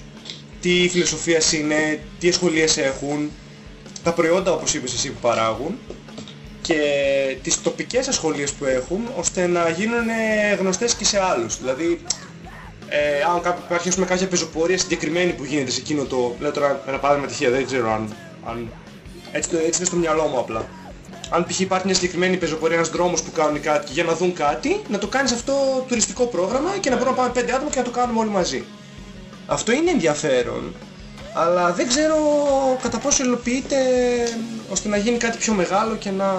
Speaker 3: τι φιλοσοφίας είναι, τι ασχολίες έχουν, τα προϊόντα όπως είπες εσύ που παράγουν και τις τοπικές ασχολίες που έχουν ώστε να γίνουν ε, γνωστές και σε άλλους. Δηλαδή ε, αν κάποιο, υπάρχει ας πούμε, κάποια πεζοπορία συγκεκριμένη που γίνεται σε εκείνο το... Λέω τώρα ένα παράδειγμα τυχαία, δεν ξέρω αν... αν έτσι, το, έτσι είναι στο μυαλό μου απλά. Αν π.χ. υπάρχει μια συγκεκριμένη πεζοπορία, ένας δρόμος που κάνουν κάτι για να δουν κάτι, να το κάνεις αυτό τουριστικό πρόγραμμα και να μπορούμε να πάμε πέντε άτομα και να το κάνουμε όλοι μαζί. Αυτό είναι ενδιαφέρον, αλλά δεν ξέρω κατά πόσο υλοποιείται ώστε να γίνει κάτι πιο μεγάλο και να...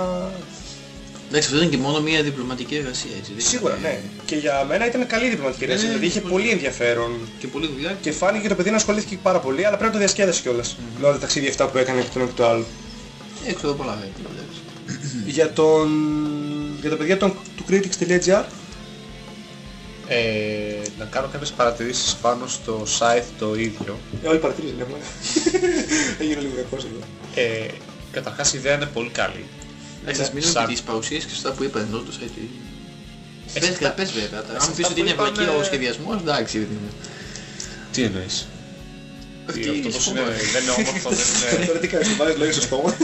Speaker 2: Εντάξει, αυτό ήταν και μόνο μια διπλωματική εργασία, έτσι. δεν
Speaker 3: Σίγουρα,
Speaker 2: ήταν,
Speaker 3: ναι. Και για μένα ήταν καλή διπλωματική εργασία,
Speaker 2: Ναι,
Speaker 3: δηλαδή είχε
Speaker 2: πολύ.
Speaker 3: πολύ ενδιαφέρον
Speaker 2: Και πολλή δουλειά.
Speaker 3: Και φάνηκε και το παιδί να ασχολήθηκε πάρα πολύ, αλλά πρέπει να το διασκέδασε κιόλας. Mm. Με όλα τα ταξίδια αυτά που έκανε και το ένα και το άλλο.
Speaker 2: Ε, ξέρω πολλά βέβαια. Εντάξει.
Speaker 3: για, τον... για τα παιδιά των... του critics.gr
Speaker 1: Ε, να κάνω κάποιες παρατηρήσεις πάνω στο site το ίδιο.
Speaker 3: Ε, όλοι παρατηρήσαν έχουμε. [LAUGHS] Έγινε λίγο κακός εδώ.
Speaker 1: Ε, καταρχάς η ιδέα είναι πολύ καλή.
Speaker 2: Εντάξει, ας μείνουμε
Speaker 1: σαν-
Speaker 2: και τις παρουσίες και στα που είπαν εδώ το site.
Speaker 1: Ε,
Speaker 2: Πες,
Speaker 1: αυτά-
Speaker 2: πες βέβαια. τα-
Speaker 1: σε
Speaker 2: Αν πεις
Speaker 1: αυτά
Speaker 2: ότι είναι
Speaker 1: που είπαμε-
Speaker 2: βλακία ο σχεδιασμός, εντάξει. δεν είναι.
Speaker 1: Τι εννοείς;
Speaker 2: Όχι,
Speaker 1: Τι, αυτό πως είναι,
Speaker 2: σπουδαίο.
Speaker 1: δεν είναι όμορφο, δεν [LAUGHS] είναι,
Speaker 3: Τώρα τι κάνεις, του βάζεις λόγια στο στόμα.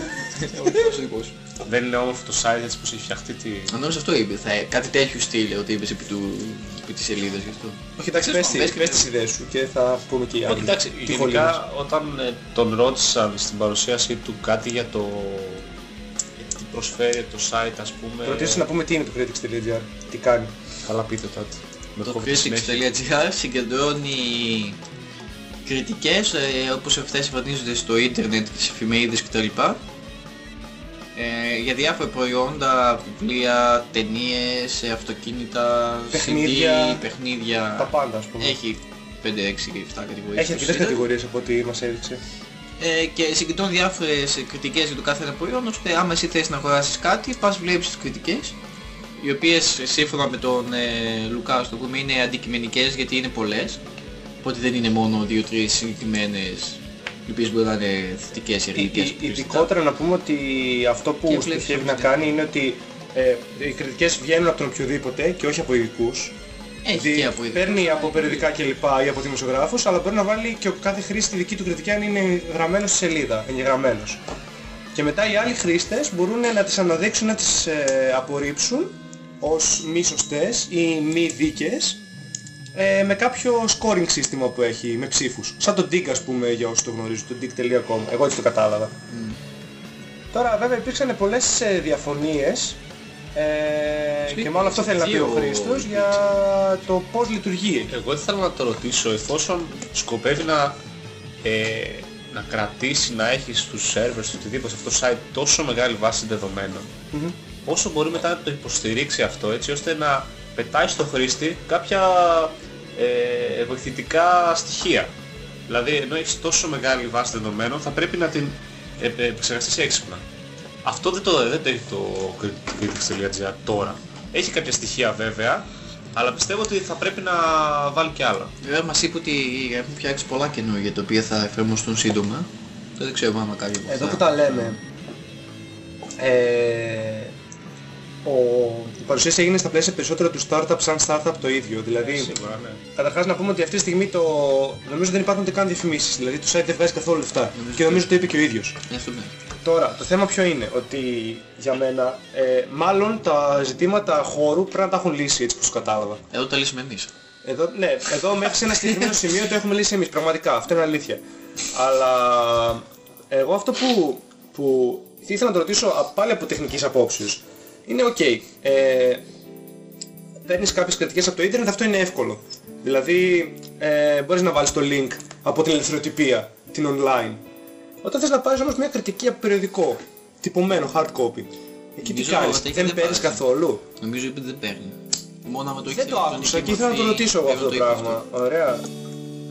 Speaker 2: Όχι, δικό σου.
Speaker 1: δεν είναι όμορφο το site έτσι πως έχει φτιαχτεί τι...
Speaker 2: Αν νόμιζα αυτό είπε, θα, κάτι τέτοιο στυλ ότι είπες επί, του, επί της σελίδας γι' αυτό.
Speaker 3: Όχι εντάξει, πες,
Speaker 2: Πες
Speaker 3: τις-
Speaker 2: και
Speaker 3: πες
Speaker 2: πες.
Speaker 3: τις ιδέες σου και θα πούμε και οι άλλοι.
Speaker 1: Όχι, εντάξει,
Speaker 3: τη φωλή μας.
Speaker 1: γενικά όταν ε, τον ρώτησαν στην παρουσίασή του κάτι για το... για τι προσφέρει το site ας πούμε...
Speaker 3: Ρωτήσεις να πούμε τι είναι το critics.gr, τι κάνει.
Speaker 1: Καλά πείτε τότε. Με
Speaker 2: Το
Speaker 1: κόβει τη συνέχεια.
Speaker 2: critics.gr συγκεντρώνει κριτικές ε, όπως αυτές εμφανίζονται στο ίντερνετ, στις εφημερίδες κτλ. Ε, για διάφορα προϊόντα, βιβλία, ταινίες, ε, αυτοκίνητα,
Speaker 3: Παιχνίδια,
Speaker 2: CD, παιχνίδια.
Speaker 3: Τα πάντα ας πούμε.
Speaker 2: Έχει 5, 6 και 7 κατηγορίες.
Speaker 3: Έχει
Speaker 2: στο
Speaker 3: αρκετές
Speaker 2: site.
Speaker 3: κατηγορίες από ό,τι μας έδειξε.
Speaker 2: Ε, και συγκεντρώνει διάφορες ε, κριτικές για το κάθε ένα προϊόν, ώστε άμα εσύ θες να αγοράσεις κάτι, πας βλέπεις τις κριτικές, οι οποίες ε, σύμφωνα με τον ε, Λουκά, στο πούμε, είναι αντικειμενικές γιατί είναι πολλές, οπότε δεν είναι μόνο δύο-τρεις συγκεκριμένες, οι οποίες μπορεί να είναι θετικές ή
Speaker 3: Ε,
Speaker 2: αρνητικές.
Speaker 3: ε, Ειδικότερα να πούμε ότι αυτό
Speaker 2: Και
Speaker 3: που
Speaker 2: βλέπεις
Speaker 3: στοχεύει
Speaker 2: το
Speaker 3: να κάνει είναι ότι ε, οι κριτικές βγαίνουν από τον οποιοδήποτε και όχι από ειδικούς.
Speaker 2: Έχει
Speaker 3: Δηλαδή,
Speaker 2: και από ειδικούς.
Speaker 3: παίρνει από περιοδικά κλπ. ή από δημοσιογράφους, αλλά μπορεί να βάλει και ο κάθε χρήστη τη δική του κριτική αν είναι γραμμένος στη σελίδα, εγγεγραμμένος. Και μετά οι άλλοι χρήστες μπορούν να τις αναδείξουν, να τις ε, απορρίψουν ως μη σωστές ή μη δίκες ε, με κάποιο scoring σύστημα που έχει, με ψήφους. Σαν το Dig ας πούμε για όσοι το γνωρίζουν, το dig.com. Εγώ έτσι το κατάλαβα. Τώρα βέβαια υπήρξαν πολλές ε, διαφωνίες ε, και μάλλον αυτό θέλει να πει ο
Speaker 2: δύο
Speaker 3: Χρήστος για το πώς λειτουργεί.
Speaker 1: Εγώ ήθελα να το ρωτήσω εφόσον σκοπεύει να, ε, να κρατήσει, να έχει στους servers, στο οτιδήποτε σε αυτό το site τόσο μεγάλη βάση δεδομένων
Speaker 3: Μμμ.
Speaker 1: πόσο μπορεί μετά να το υποστηρίξει αυτό έτσι ώστε να πετάει στο χρήστη κάποια ε, βοηθητικά στοιχεία. Δηλαδή ενώ έχεις τόσο μεγάλη βάση δεδομένων θα πρέπει να την ε, ε, επεξεργαστείς έξυπνα. Αυτό δεν το, δεν το έχει το critics.gr τώρα. Έχει κάποια στοιχεία βέβαια, αλλά πιστεύω ότι θα πρέπει να βάλει και άλλα.
Speaker 2: Βέβαια μας είπε ότι έχουν φτιάξει πολλά καινούργια τα οποία θα εφαρμοστούν σύντομα. Τώρα δεν ξέρω άμα κάποιος από
Speaker 3: Εδώ
Speaker 2: αυτά.
Speaker 3: που τα λέμε, ε, ο, η παρουσίαση έγινε στα πλαίσια περισσότερο του startup σαν startup το ίδιο. Δηλαδή,
Speaker 1: Σίγουρα, ναι.
Speaker 3: καταρχάς να πούμε ότι αυτή τη στιγμή το, νομίζω δεν υπάρχουν ούτε καν διαφημίσεις. Δηλαδή το site δεν βγάζει καθόλου λεφτά.
Speaker 2: Νομίζω
Speaker 3: Και νομίζω το είπε και ο ίδιος.
Speaker 2: Ναι, αυτό ναι.
Speaker 3: Τώρα, το θέμα ποιο είναι, ότι για μένα, ε, μάλλον τα ζητήματα χώρου πρέπει να τα έχουν λύσει έτσι όπως το κατάλαβα.
Speaker 2: Εδώ τα λύσαμε εμείς.
Speaker 3: Εδώ, ναι, εδώ μέχρι σε ένα συγκεκριμένο [LAUGHS] σημείο το έχουμε λύσει εμείς, πραγματικά, αυτό είναι αλήθεια. Αλλά εγώ αυτό που, που ήθελα να το ρωτήσω α- πάλι από τεχνικής απόψεως, είναι οκ, ε, παίρνεις κάποιες κριτικές από το ίντερνετ, αυτό είναι εύκολο. Δηλαδή, ε, μπορείς να βάλεις το link από την ελευθεροτυπία, την online. Όταν θες να πάρεις όμως μια κριτική από περιοδικό, τυπωμένο, hard copy, εκεί τι
Speaker 2: Νομίζω
Speaker 3: κάνεις,
Speaker 2: ότι
Speaker 3: δεν
Speaker 2: δεν
Speaker 3: παίρνεις
Speaker 2: πάρεις.
Speaker 3: καθόλου;
Speaker 2: Νομίζω είπε δεν παίρνει. Μόνο άμα το
Speaker 3: Δεν
Speaker 2: έχει
Speaker 3: το άκουσα και ήθελα να το ρωτήσω εγώ αυτό το
Speaker 2: Βέβαια είπε
Speaker 3: πράγμα. Ωραία.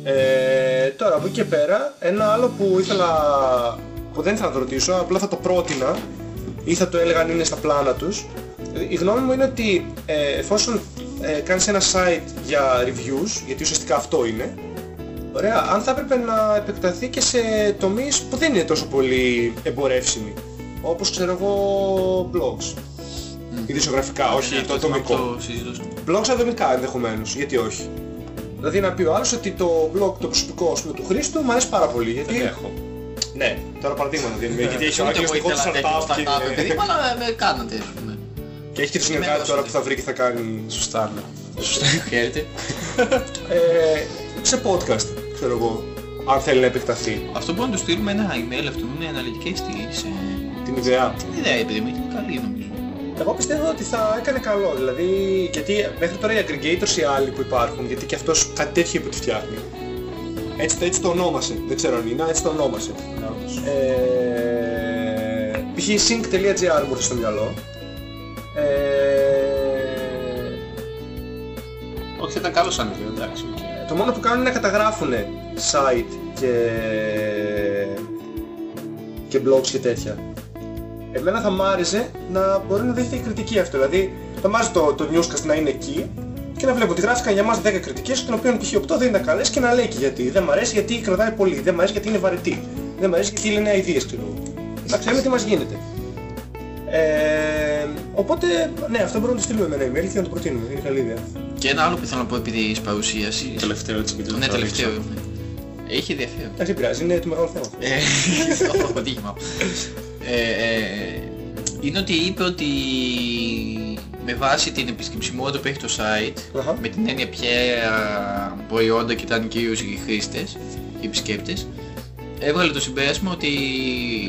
Speaker 3: Ε, τώρα από εκεί και πέρα, ένα άλλο που ήθελα, που δεν ήθελα να το ρωτήσω, απλά θα το πρότεινα ή θα το έλεγα αν είναι στα πλάνα τους. Η γνώμη μου είναι ότι ε, εφόσον ε, κάνεις ένα site για reviews, γιατί ουσιαστικά αυτό είναι, ωραία, αν θα έπρεπε να επεκταθεί και σε τομείς που δεν είναι τόσο πολύ εμπορεύσιμοι. Όπως ξέρω εγώ blogs. Ειδησιογραφικά, όχι το ατομικό.
Speaker 2: Το συζητούσαμε.
Speaker 3: Blogs ατομικά ενδεχομένως, γιατί όχι. Δηλαδή να πει ο άλλος ότι το blog το προσωπικό ας πούμε, του Χρήστου μου αρέσει πάρα πολύ. Γιατί...
Speaker 1: Δεν έχω.
Speaker 3: Ναι, τώρα παραδείγματα δίνουμε. γιατί έχει ο
Speaker 2: Ούτε
Speaker 3: Άγγελος
Speaker 2: εγώ
Speaker 3: δικό του
Speaker 2: ήθελα τέτοιο
Speaker 3: startup
Speaker 2: startup,
Speaker 3: και...
Speaker 2: παιδί μου, αλλά με κάνατε, ας πούμε.
Speaker 3: και έχει και το συνεργάτη τώρα που θα βρει και θα κάνει...
Speaker 1: Σωστά, ναι.
Speaker 2: Χαίρετε. [LAUGHS]
Speaker 3: Ε, σε podcast, ξέρω εγώ, αν θέλει να επεκταθεί
Speaker 2: Αυτό μπορούμε να του στείλουμε ένα email αυτό με αναλυτικές στήσεις. ε,
Speaker 3: την ιδέα.
Speaker 2: Την ιδέα επειδή μου είναι καλή νομίζω.
Speaker 3: Εγώ πιστεύω ότι θα έκανε καλό, δηλαδή, γιατί μέχρι τώρα οι aggregators οι άλλοι που υπάρχουν, γιατί και αυτός κάτι τέτοιο είπε ότι φτιάχνει. Έτσι, το- έτσι το ονόμασε, δεν ξέρω αν είναι, έτσι το ονόμασε. Ε, π.χ. sync.gr μου έρχεται στο μυαλό. Ε,
Speaker 1: Όχι, θα ήταν καλό σαν ιδέα, εντάξει. οκ.
Speaker 3: το μόνο που κάνουν είναι να καταγράφουν site και, και blogs και τέτοια. Εμένα θα μ' άρεσε να μπορεί να δέχεται η κριτική αυτό. Δηλαδή θα μ' άρεσε το, το newscast να είναι εκεί και να βλέπω ότι γράφηκαν για μας 10 κριτικές, των οποίων π.χ. 8 δεν ήταν καλές και να λέει και γιατί. Δεν μ' αρέσει γιατί κρατάει πολύ, δεν μ' αρέσει γιατί είναι βαρετή. Δεν μ' αρέσει γιατί λένε αηδίες ξέρω εγώ. Να ξέρουμε τι μας γίνεται. Ε, οπότε, ναι, αυτό μπορούμε να το στείλουμε με ένα email και να το προτείνουμε. Είναι καλή ιδέα.
Speaker 2: Και ένα άλλο που θέλω να πω επειδή έχεις παρουσίαση.
Speaker 1: Τελευταίο έτσι και
Speaker 2: Ναι, τελευταίο. ναι. Έχει ενδιαφέρον.
Speaker 3: Εντάξει, δεν πειράζει, είναι το μεγάλο θέμα.
Speaker 2: Ε, αυτό αποτύχημα. Ε, ε, είναι ότι είπε ότι με βάση την επισκεψιμότητα που έχει το site,
Speaker 3: Αχα.
Speaker 2: με την έννοια ποια προϊόντα κοιτάνε κυρίως οι χρήστες, οι επισκέπτες, έβγαλε το συμπέρασμα ότι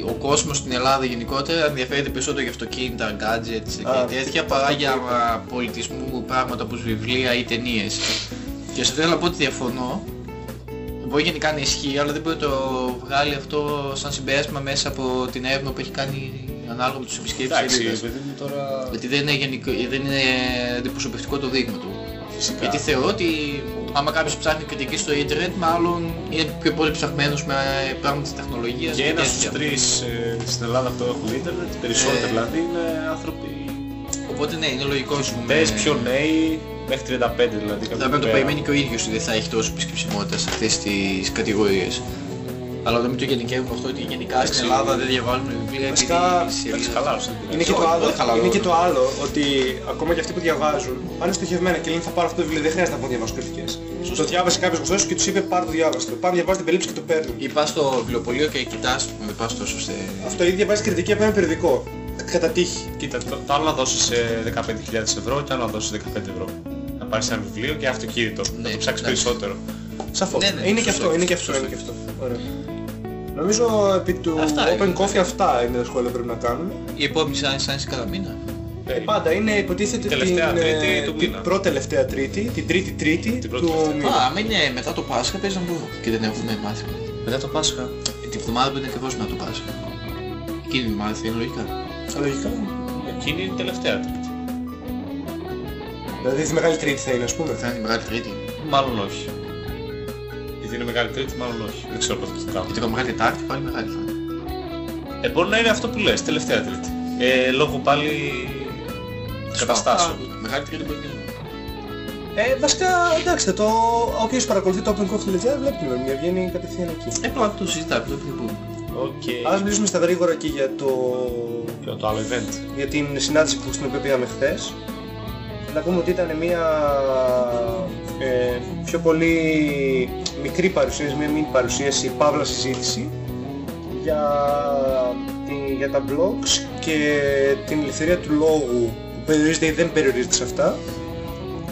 Speaker 2: ο κόσμος στην Ελλάδα γενικότερα ενδιαφέρεται περισσότερο για αυτοκίνητα, gadgets
Speaker 3: Α,
Speaker 2: και τέτοια παρά για πολιτισμού πράγματα όπως βιβλία ή ταινίες. Και σε θέλω να πω ότι διαφωνώ. Μπορεί γενικά να ισχύει, αλλά δεν μπορεί να το βγάλει αυτό σαν συμπέρασμα μέσα από την έρευνα που έχει κάνει ανάλογα με τους επισκέπτες
Speaker 1: Εντάξει,
Speaker 2: Ελλήνες.
Speaker 1: παιδί μου τώρα...
Speaker 2: Γιατί δεν είναι, γενικό, δεν είναι αντιπροσωπευτικό το δείγμα του.
Speaker 1: Φυσικά.
Speaker 2: Γιατί θεωρώ ότι άμα κάποιος ψάχνει κριτική στο ίντερνετ, μάλλον είναι πιο πολύ ψαχμένος με πράγματα της τεχνολογίας
Speaker 1: Και ένας
Speaker 2: τέτοια.
Speaker 1: στους τρεις ε, στην Ελλάδα που έχουν ίντερνετ, περισσότεροι
Speaker 2: Ε.
Speaker 1: δηλαδή, είναι άνθρωποι
Speaker 2: Οπότε ναι, είναι λογικό ας πούμε.
Speaker 1: Πες πιο νέοι, μέχρι 35 δηλαδή.
Speaker 2: Θα πρέπει να το περιμένει και ο ίδιος ότι δεν θα έχει τόσο επισκεψιμότητα σε αυτές τις κατηγορίες. Αλλά δεν μην το γενικεύουμε αυτό ότι γενικά στην Ελλάδα δεν διαβάζουμε βιβλία
Speaker 3: Βασικά,
Speaker 2: επειδή η
Speaker 1: Εντάξει,
Speaker 2: σελίδα-
Speaker 1: χαλάρωσε. δεν
Speaker 3: Είναι
Speaker 1: πειράζει.
Speaker 3: και, το
Speaker 2: όχι,
Speaker 3: άλλο,
Speaker 2: δεν χαλαρώνω.
Speaker 3: είναι και το άλλο ότι ακόμα και αυτοί που διαβάζουν, αν είναι στοχευμένα και λένε θα πάρω αυτό το βιβλίο, δεν χρειάζεται να πω διαβάσω κριτικές. Το διάβασε κάποιος γνωστός και τους είπε πάρ' το διάβαστο. Πάνε διαβάζει την περίληψη και το παίρνουν.
Speaker 2: Ή πας στο βιβλιοπωλείο και κοιτάς, δεν πας τόσο σε...
Speaker 3: Αυτό ήδη διαβάζει κριτική από ένα περιοδικό. Κατά τύχη.
Speaker 1: Κοίτα, το, το άλλο να δώσεις ε, 15.000 ευρώ και άλλο να δώσεις 15 ευρώ. Να πάρεις ένα βιβλίο και αυτοκίνητο.
Speaker 2: Ναι,
Speaker 1: να το ψάξεις
Speaker 2: εντάξει.
Speaker 1: περισσότερο.
Speaker 3: Σαφώς.
Speaker 2: Ναι, ναι,
Speaker 3: είναι και
Speaker 2: σωστό,
Speaker 3: αυτό, είναι και αυτό,
Speaker 2: σωστό.
Speaker 3: είναι και αυτό. Ωραία. Νομίζω επί του
Speaker 2: Αυτά
Speaker 3: Open
Speaker 2: είναι.
Speaker 3: Coffee αυτά είναι τα σχόλια που πρέπει να κάνουμε.
Speaker 2: Η επόμενη σαν σαν κατά μήνα.
Speaker 3: Ε, πάντα είναι υποτίθεται την,
Speaker 1: Τελευταία Τρίτη
Speaker 3: ε,
Speaker 1: του
Speaker 3: την
Speaker 1: μήνα.
Speaker 3: πρώτη τελευταία τρίτη, την τρίτη τρίτη
Speaker 1: Την πρώτη
Speaker 3: του
Speaker 1: τελευταία.
Speaker 3: μήνα.
Speaker 2: Α, άμα είναι μετά το Πάσχα παίζει να μπορώ και δεν έχουμε μάθημα.
Speaker 1: Μετά το Πάσχα.
Speaker 2: Ε, Την εβδομάδα που είναι ακριβώς μετά το Πάσχα. Εκείνη η μάθημα είναι λογικά.
Speaker 3: Λογικά.
Speaker 1: Εκείνη είναι η τελευταία τρίτη.
Speaker 3: Δηλαδή τη μεγάλη τρίτη θα είναι ας πούμε.
Speaker 2: Θα είναι η Μεγάλη Τρίτη.
Speaker 1: Μάλλον όχι. Γιατί είναι μεγάλη τρίτη, μάλλον όχι. Δεν ξέρω πότε θα το κάνω.
Speaker 2: Γιατί το Μεγάλη Τετάρτη πάλι μεγάλη θα είναι.
Speaker 1: Ε, μπορεί να είναι αυτό που λες, τελευταία τρίτη. Ε, λόγω πάλι καταστάσεων.
Speaker 2: Α, Μεγάλη Τρίτη μπορεί να είναι.
Speaker 3: Ε, βασικά εντάξει, το, όποιος παρακολουθεί το OpenCoffee.gr βλέπει την ημερομηνία, βγαίνει κατευθείαν εκεί.
Speaker 2: Ε, απλά το συζητάμε, το πριν πούμε.
Speaker 1: Οκ.
Speaker 3: Ας μιλήσουμε στα γρήγορα και για το,
Speaker 1: Για το άλλο event.
Speaker 3: για την συνάντηση που στην οποία πήγαμε χθες. Να πούμε ότι ήταν μια ε, πιο πολύ μικρή παρουσίαση, μια μίνι παρουσίαση, παύλα συζήτηση για, τη, για τα blogs και την ελευθερία του λόγου που περιορίζεται ή δεν περιορίζεται σε αυτά.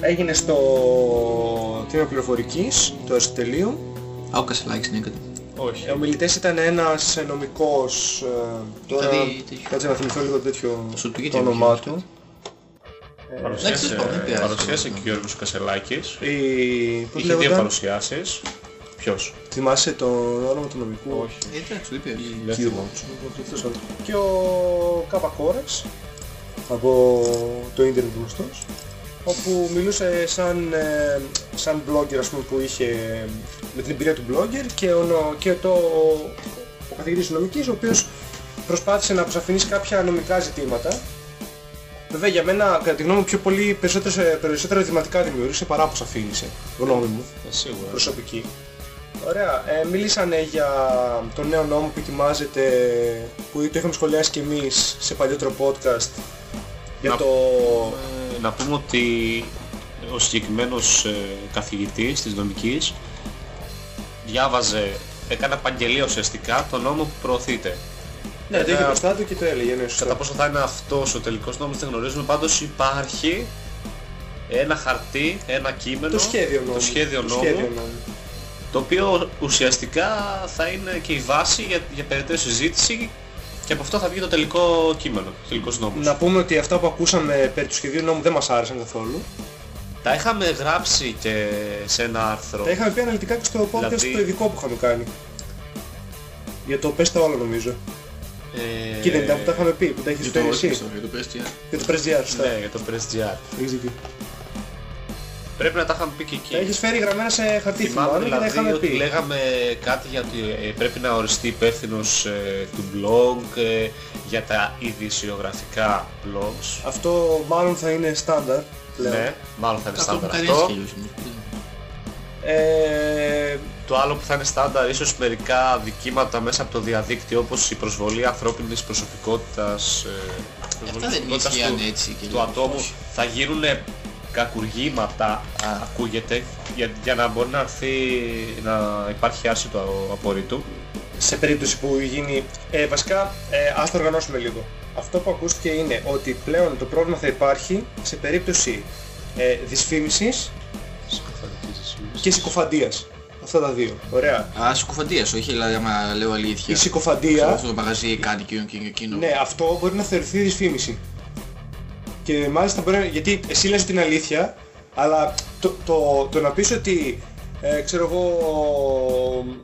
Speaker 3: Έγινε στο τμήμα πληροφορικής, το Αριστοτελείου.
Speaker 2: Α, ο Κασελάκης είναι έκανα.
Speaker 1: Όχι.
Speaker 3: Ε, Ο μιλητές ήταν ένας νομικός, ε, τώρα
Speaker 2: Δηλαδή, τέτοιο.
Speaker 3: κάτσε να θυμηθώ λίγο τέτοιο
Speaker 2: Στο Twitter
Speaker 3: το όνομά
Speaker 2: βγήκε
Speaker 3: του.
Speaker 2: Αυτό.
Speaker 1: Παρουσίασε,
Speaker 2: Εντάξει, δεν πειράζει.
Speaker 1: παρουσίασε και ο Γιώργος Κασελάκης.
Speaker 3: Η... Πώς
Speaker 1: Είχε δύο
Speaker 3: λέγονταν,
Speaker 1: παρουσιάσεις. Ποιος;
Speaker 3: θυμάσαι το όνομα του νομικού;
Speaker 1: Όχι.
Speaker 2: Ε, εντάξει, το είπε.
Speaker 1: Δεν
Speaker 3: Κύριο.
Speaker 1: θυμάμαι.
Speaker 3: Και ο Κάπα Κόρεξ από το ίντερνετ γνωστός όπου μιλούσε σαν, ε, σαν blogger ας πούμε που είχε με την εμπειρία του blogger και, ο, νο- και το, ο καθηγητής νομικής ο οποίος προσπάθησε να αποσαφηνίσει κάποια νομικά ζητήματα Βέβαια για μένα, κατά τη γνώμη μου, πιο πολύ περισσότερο, περισσότερα ερωτηματικά δημιούργησε παρά αποσαφήνισε, γνώμη μου
Speaker 1: Ε, Σίγουρα.
Speaker 3: προσωπική. Ωραία. Ε, μίλησανε για τον νέο νόμο που ετοιμάζεται, που το είχαμε σχολιάσει και εμείς σε παλιότερο podcast, για
Speaker 1: Να-
Speaker 3: το...
Speaker 1: Ε, Να πούμε ότι ο συγκεκριμένος ε, καθηγητής της νομικής διάβαζε, έκανε απαγγελία ουσιαστικά το νόμο που προωθείται.
Speaker 3: Ναι, το είχε
Speaker 1: Βέβαια,
Speaker 3: μπροστά του και το έλεγε, ναι, σωστά.
Speaker 1: Κατά πόσο θα είναι αυτός ο τελικός νόμος δεν γνωρίζουμε, πάντως υπάρχει ένα χαρτί, ένα κείμενο,
Speaker 3: Το σχέδιο νόμου.
Speaker 1: το σχέδιο
Speaker 3: Το
Speaker 1: νόμου,
Speaker 3: σχέδιο νόμου.
Speaker 1: το οποίο ουσιαστικά θα είναι και η βάση για, για περαιτέρω συζήτηση και από αυτό θα βγει το τελικό κείμενο, το τελικός νόμος.
Speaker 3: Να πούμε ότι αυτά που ακούσαμε περί του σχεδίου νόμου δεν μας άρεσαν καθόλου.
Speaker 1: Τα είχαμε γράψει και σε ένα άρθρο.
Speaker 3: Τα είχαμε πει αναλυτικά και στο podcast
Speaker 1: Δηλαδή-
Speaker 3: το ειδικό που είχαμε κάνει. Για το πες τα όλα νομίζω.
Speaker 1: Ε,
Speaker 3: Εκεί δεν ήταν που τα είχαμε πει, που τα έχεις
Speaker 2: Για το
Speaker 3: φέρει εσύ.
Speaker 2: όχι, για το Press GR.
Speaker 3: Για το Press GR, σωστά.
Speaker 1: Ναι, για το Press GR.
Speaker 3: Έχεις δίκιο.
Speaker 1: Πρέπει να τα είχαμε πει και εκεί.
Speaker 3: Τα έχεις φέρει γραμμένα σε χαρτί
Speaker 1: Θυμάμαι
Speaker 3: θυμάμαι και τα
Speaker 1: δηλαδή
Speaker 3: είχαμε
Speaker 1: ότι
Speaker 3: πει.
Speaker 1: λέγαμε κάτι για ότι ε, πρέπει να οριστεί υπεύθυνος ε, του blog ε, για τα ειδησιογραφικά blogs.
Speaker 3: Αυτό μάλλον θα είναι στάνταρ πλέον.
Speaker 1: Ναι, μάλλον θα είναι
Speaker 2: Αυτό που
Speaker 1: στάνταρ
Speaker 2: κάνει
Speaker 1: αυτό.
Speaker 2: έτσι κι αλλιώς, όμως.
Speaker 3: Ε,
Speaker 1: Το άλλο που θα είναι στάνταρ ίσως μερικά δικήματα μέσα από το διαδίκτυο όπως η προσβολή ανθρώπινης προσωπικότητας, ε, προσβολής
Speaker 2: Αυτά δεν
Speaker 1: προσωπικότητας
Speaker 2: ίσχυαν
Speaker 1: του,
Speaker 2: έτσι και
Speaker 1: του
Speaker 2: λίγο.
Speaker 1: ατόμου
Speaker 2: Όχι.
Speaker 1: θα γίνουν κακουργήματα α, ακούγεται για, για να μπορεί να έρθει να υπάρχει άρση του απορρίτου.
Speaker 3: σε περίπτωση που γίνει... Ε, βασικά, ε, ας το οργανώσουμε λίγο. Αυτό που ακούστηκε είναι ότι πλέον το πρόβλημα θα υπάρχει σε περίπτωση ε, δυσφήμισης και συκοφαντίας. Αυτά τα δύο. Ωραία.
Speaker 2: Α, συκοφαντίας, όχι δηλαδή άμα λέω αλήθεια.
Speaker 3: Η συκοφαντία,
Speaker 2: Αυτό το μαγαζί κάνει εκείνο και εκείνο.
Speaker 3: ναι, αυτό μπορεί να θεωρηθεί δυσφήμιση. Και μάλιστα μπορεί να... Γιατί εσύ λες την αλήθεια, αλλά το, το, το να πεις ότι ε, ξέρω εγώ,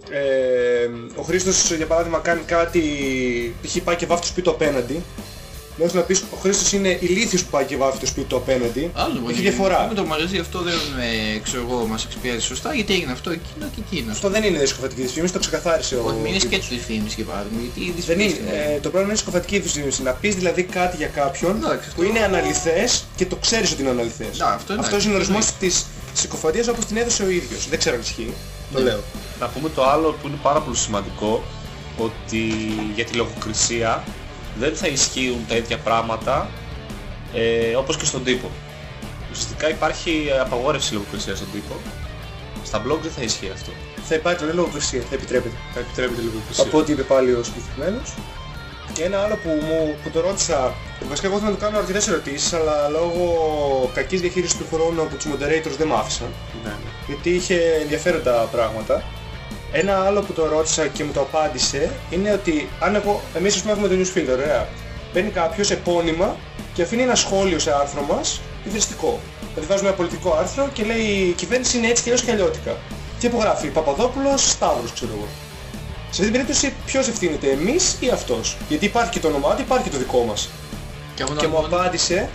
Speaker 3: ε, ο Χρήστος για παράδειγμα κάνει κάτι, π.χ. πάει και βάφει το σπίτι του απέναντι, μέχρι να πεις ο Χρήστος είναι ηλίθιος που πάει και βάφει το σπίτι του απέναντι,
Speaker 2: Άλλο,
Speaker 3: έχει
Speaker 2: γιατί
Speaker 3: διαφορά.
Speaker 2: Με το μαγαζί αυτό δεν με, ξέρω εγώ, μας εξυπηρέτησε σωστά γιατί έγινε αυτό, εκείνο και εκείνο.
Speaker 3: Αυτό δεν είναι συκοφαντική δυσφήμιση, το ξεκαθάρισε ο
Speaker 2: Όχι, μην είναι
Speaker 3: τύπος.
Speaker 2: σκέψη της φήμης για παράδειγμα, γιατί η
Speaker 3: Δεν είναι,
Speaker 2: δυσφήμιση
Speaker 3: ε, το πρόβλημα είναι η συκοφαντική δυσφήμιση. Να πεις δηλαδή κάτι για κάποιον
Speaker 2: Εντάξει,
Speaker 3: που
Speaker 2: αυτό-
Speaker 3: είναι αναλυθές και το ξέρεις ότι είναι αναλυθές.
Speaker 2: Να, αυτό εντάξει,
Speaker 3: Αυτός είναι ο
Speaker 2: αυτό
Speaker 3: ορισμός της συκοφαντίας όπως την έδωσε ο ίδιος. Δεν ξέρω αν ισχύει. Το
Speaker 2: Ναι.
Speaker 3: λέω.
Speaker 1: Να πούμε το άλλο που είναι πάρα πολύ σημαντικό, ότι για τη λογοκρισία δεν θα ισχύουν τα ίδια πράγματα ε, όπως και στον τύπο. Ουσιαστικά υπάρχει απαγόρευση λογοκρισίας στον τύπο. Στα blog δεν θα ισχύει αυτό.
Speaker 3: Θα υπάρχει το λέω λογοκρισία, θα επιτρέπεται.
Speaker 1: Θα επιτρέπεται λογοκρισία.
Speaker 3: Από ό,τι είπε πάλι ο συγκεκριμένος. Και ένα άλλο που, μου, που το ρώτησα, βασικά εγώ ήθελα να του κάνω αρκετές ερωτήσεις, αλλά λόγω κακής διαχείρισης του χρόνου από τους moderators δεν μ' άφησαν.
Speaker 1: Ναι, ναι.
Speaker 3: γιατί είχε ενδιαφέροντα πράγματα. Ένα άλλο που το ρώτησα και μου το απάντησε είναι ότι αν εγώ, εμείς ας πούμε έχουμε το newsfilter, ωραία. Μπαίνει κάποιος επώνυμα και αφήνει ένα σχόλιο σε άρθρο μας υβριστικό. Δηλαδή βάζουμε ένα πολιτικό άρθρο και λέει η κυβέρνηση είναι έτσι και αλλιώς και αλλιώτικα. Τι υπογράφει, Παπαδόπουλος, Σταύρος ξέρω εγώ. Σε αυτή την περίπτωση ποιος ευθύνεται, εμείς ή αυτός; Γιατί υπάρχει και το όνομά του, υπάρχει και το δικό μας.
Speaker 2: Και, εγώ
Speaker 3: Και
Speaker 2: να
Speaker 3: μου
Speaker 2: πω-
Speaker 3: απάντησε,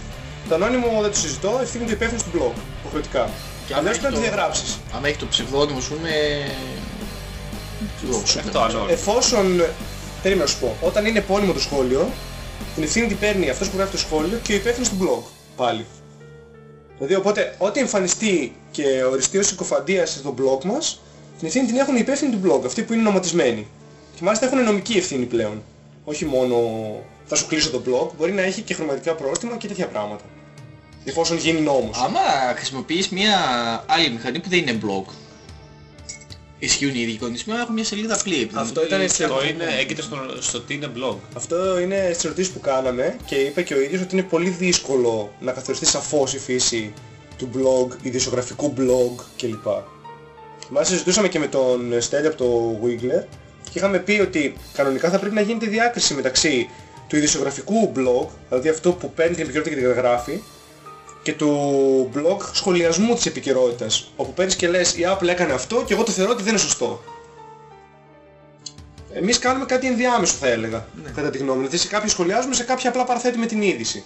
Speaker 3: το ανώνυμο δεν το συζητώ, ευθύνεται ο υπεύθυνος του blog, υποχρεωτικά.
Speaker 2: Και άμα
Speaker 3: Αλλιώς
Speaker 2: έχει
Speaker 3: πρέπει να το
Speaker 2: το-
Speaker 3: διαγράψεις.
Speaker 2: άμα έχει το ψευδόνυμο σου με...
Speaker 1: Αυτό ανώνυμο.
Speaker 3: Εφόσον, περίμενα να σου πω, όταν είναι επώνυμο το σχόλιο, την ευθύνη την παίρνει αυτός που γράφει το σχόλιο και ο υπεύθυνος του blog πάλι. Δηλαδή οπότε ό,τι εμφανιστεί και οριστεί ως συκοφαντίας στο blog μας, την ευθύνη την έχουν οι υπεύθυνοι του blog, αυτοί που είναι νοματισμένοι. Και μάλιστα έχουν νομική ευθύνη πλέον. Όχι μόνο θα σου κλείσω το blog, μπορεί να έχει και χρωματικά πρόστιμα και τέτοια πράγματα. Εφόσον γίνει νόμος.
Speaker 2: Άμα χρησιμοποιείς μια άλλη μηχανή που δεν είναι blog, ισχύουν οι ίδιοι κανονισμοί, αλλά έχω μια σελίδα απλή. επειδή
Speaker 3: Αυτό
Speaker 2: μου
Speaker 3: ήταν
Speaker 2: πει-
Speaker 3: έτσι.
Speaker 1: Αυτό είναι, έγκυται στο, στο τι είναι blog.
Speaker 3: Αυτό είναι στις ερωτήσεις που κάναμε και είπε και ο ίδιος ότι είναι πολύ δύσκολο να καθοριστεί σαφώς η φύση του blog, ειδησιογραφικού blog κλπ. Μάλιστα συζητούσαμε και με τον Στέλιο από το Wiggler και είχαμε πει ότι κανονικά θα πρέπει να γίνεται διάκριση μεταξύ του ειδησιογραφικού blog, δηλαδή αυτό που παίρνει την επικαιρότητα και την καταγράφει, και του blog σχολιασμού της επικαιρότητας, όπου παίρνεις και λες η Apple έκανε αυτό και εγώ το θεωρώ ότι δεν είναι σωστό. Εμείς κάνουμε κάτι ενδιάμεσο θα έλεγα, κατά τη γνώμη μου. Δηλαδή σε κάποιους σχολιάζουμε, σε κάποια απλά παραθέτουμε την είδηση.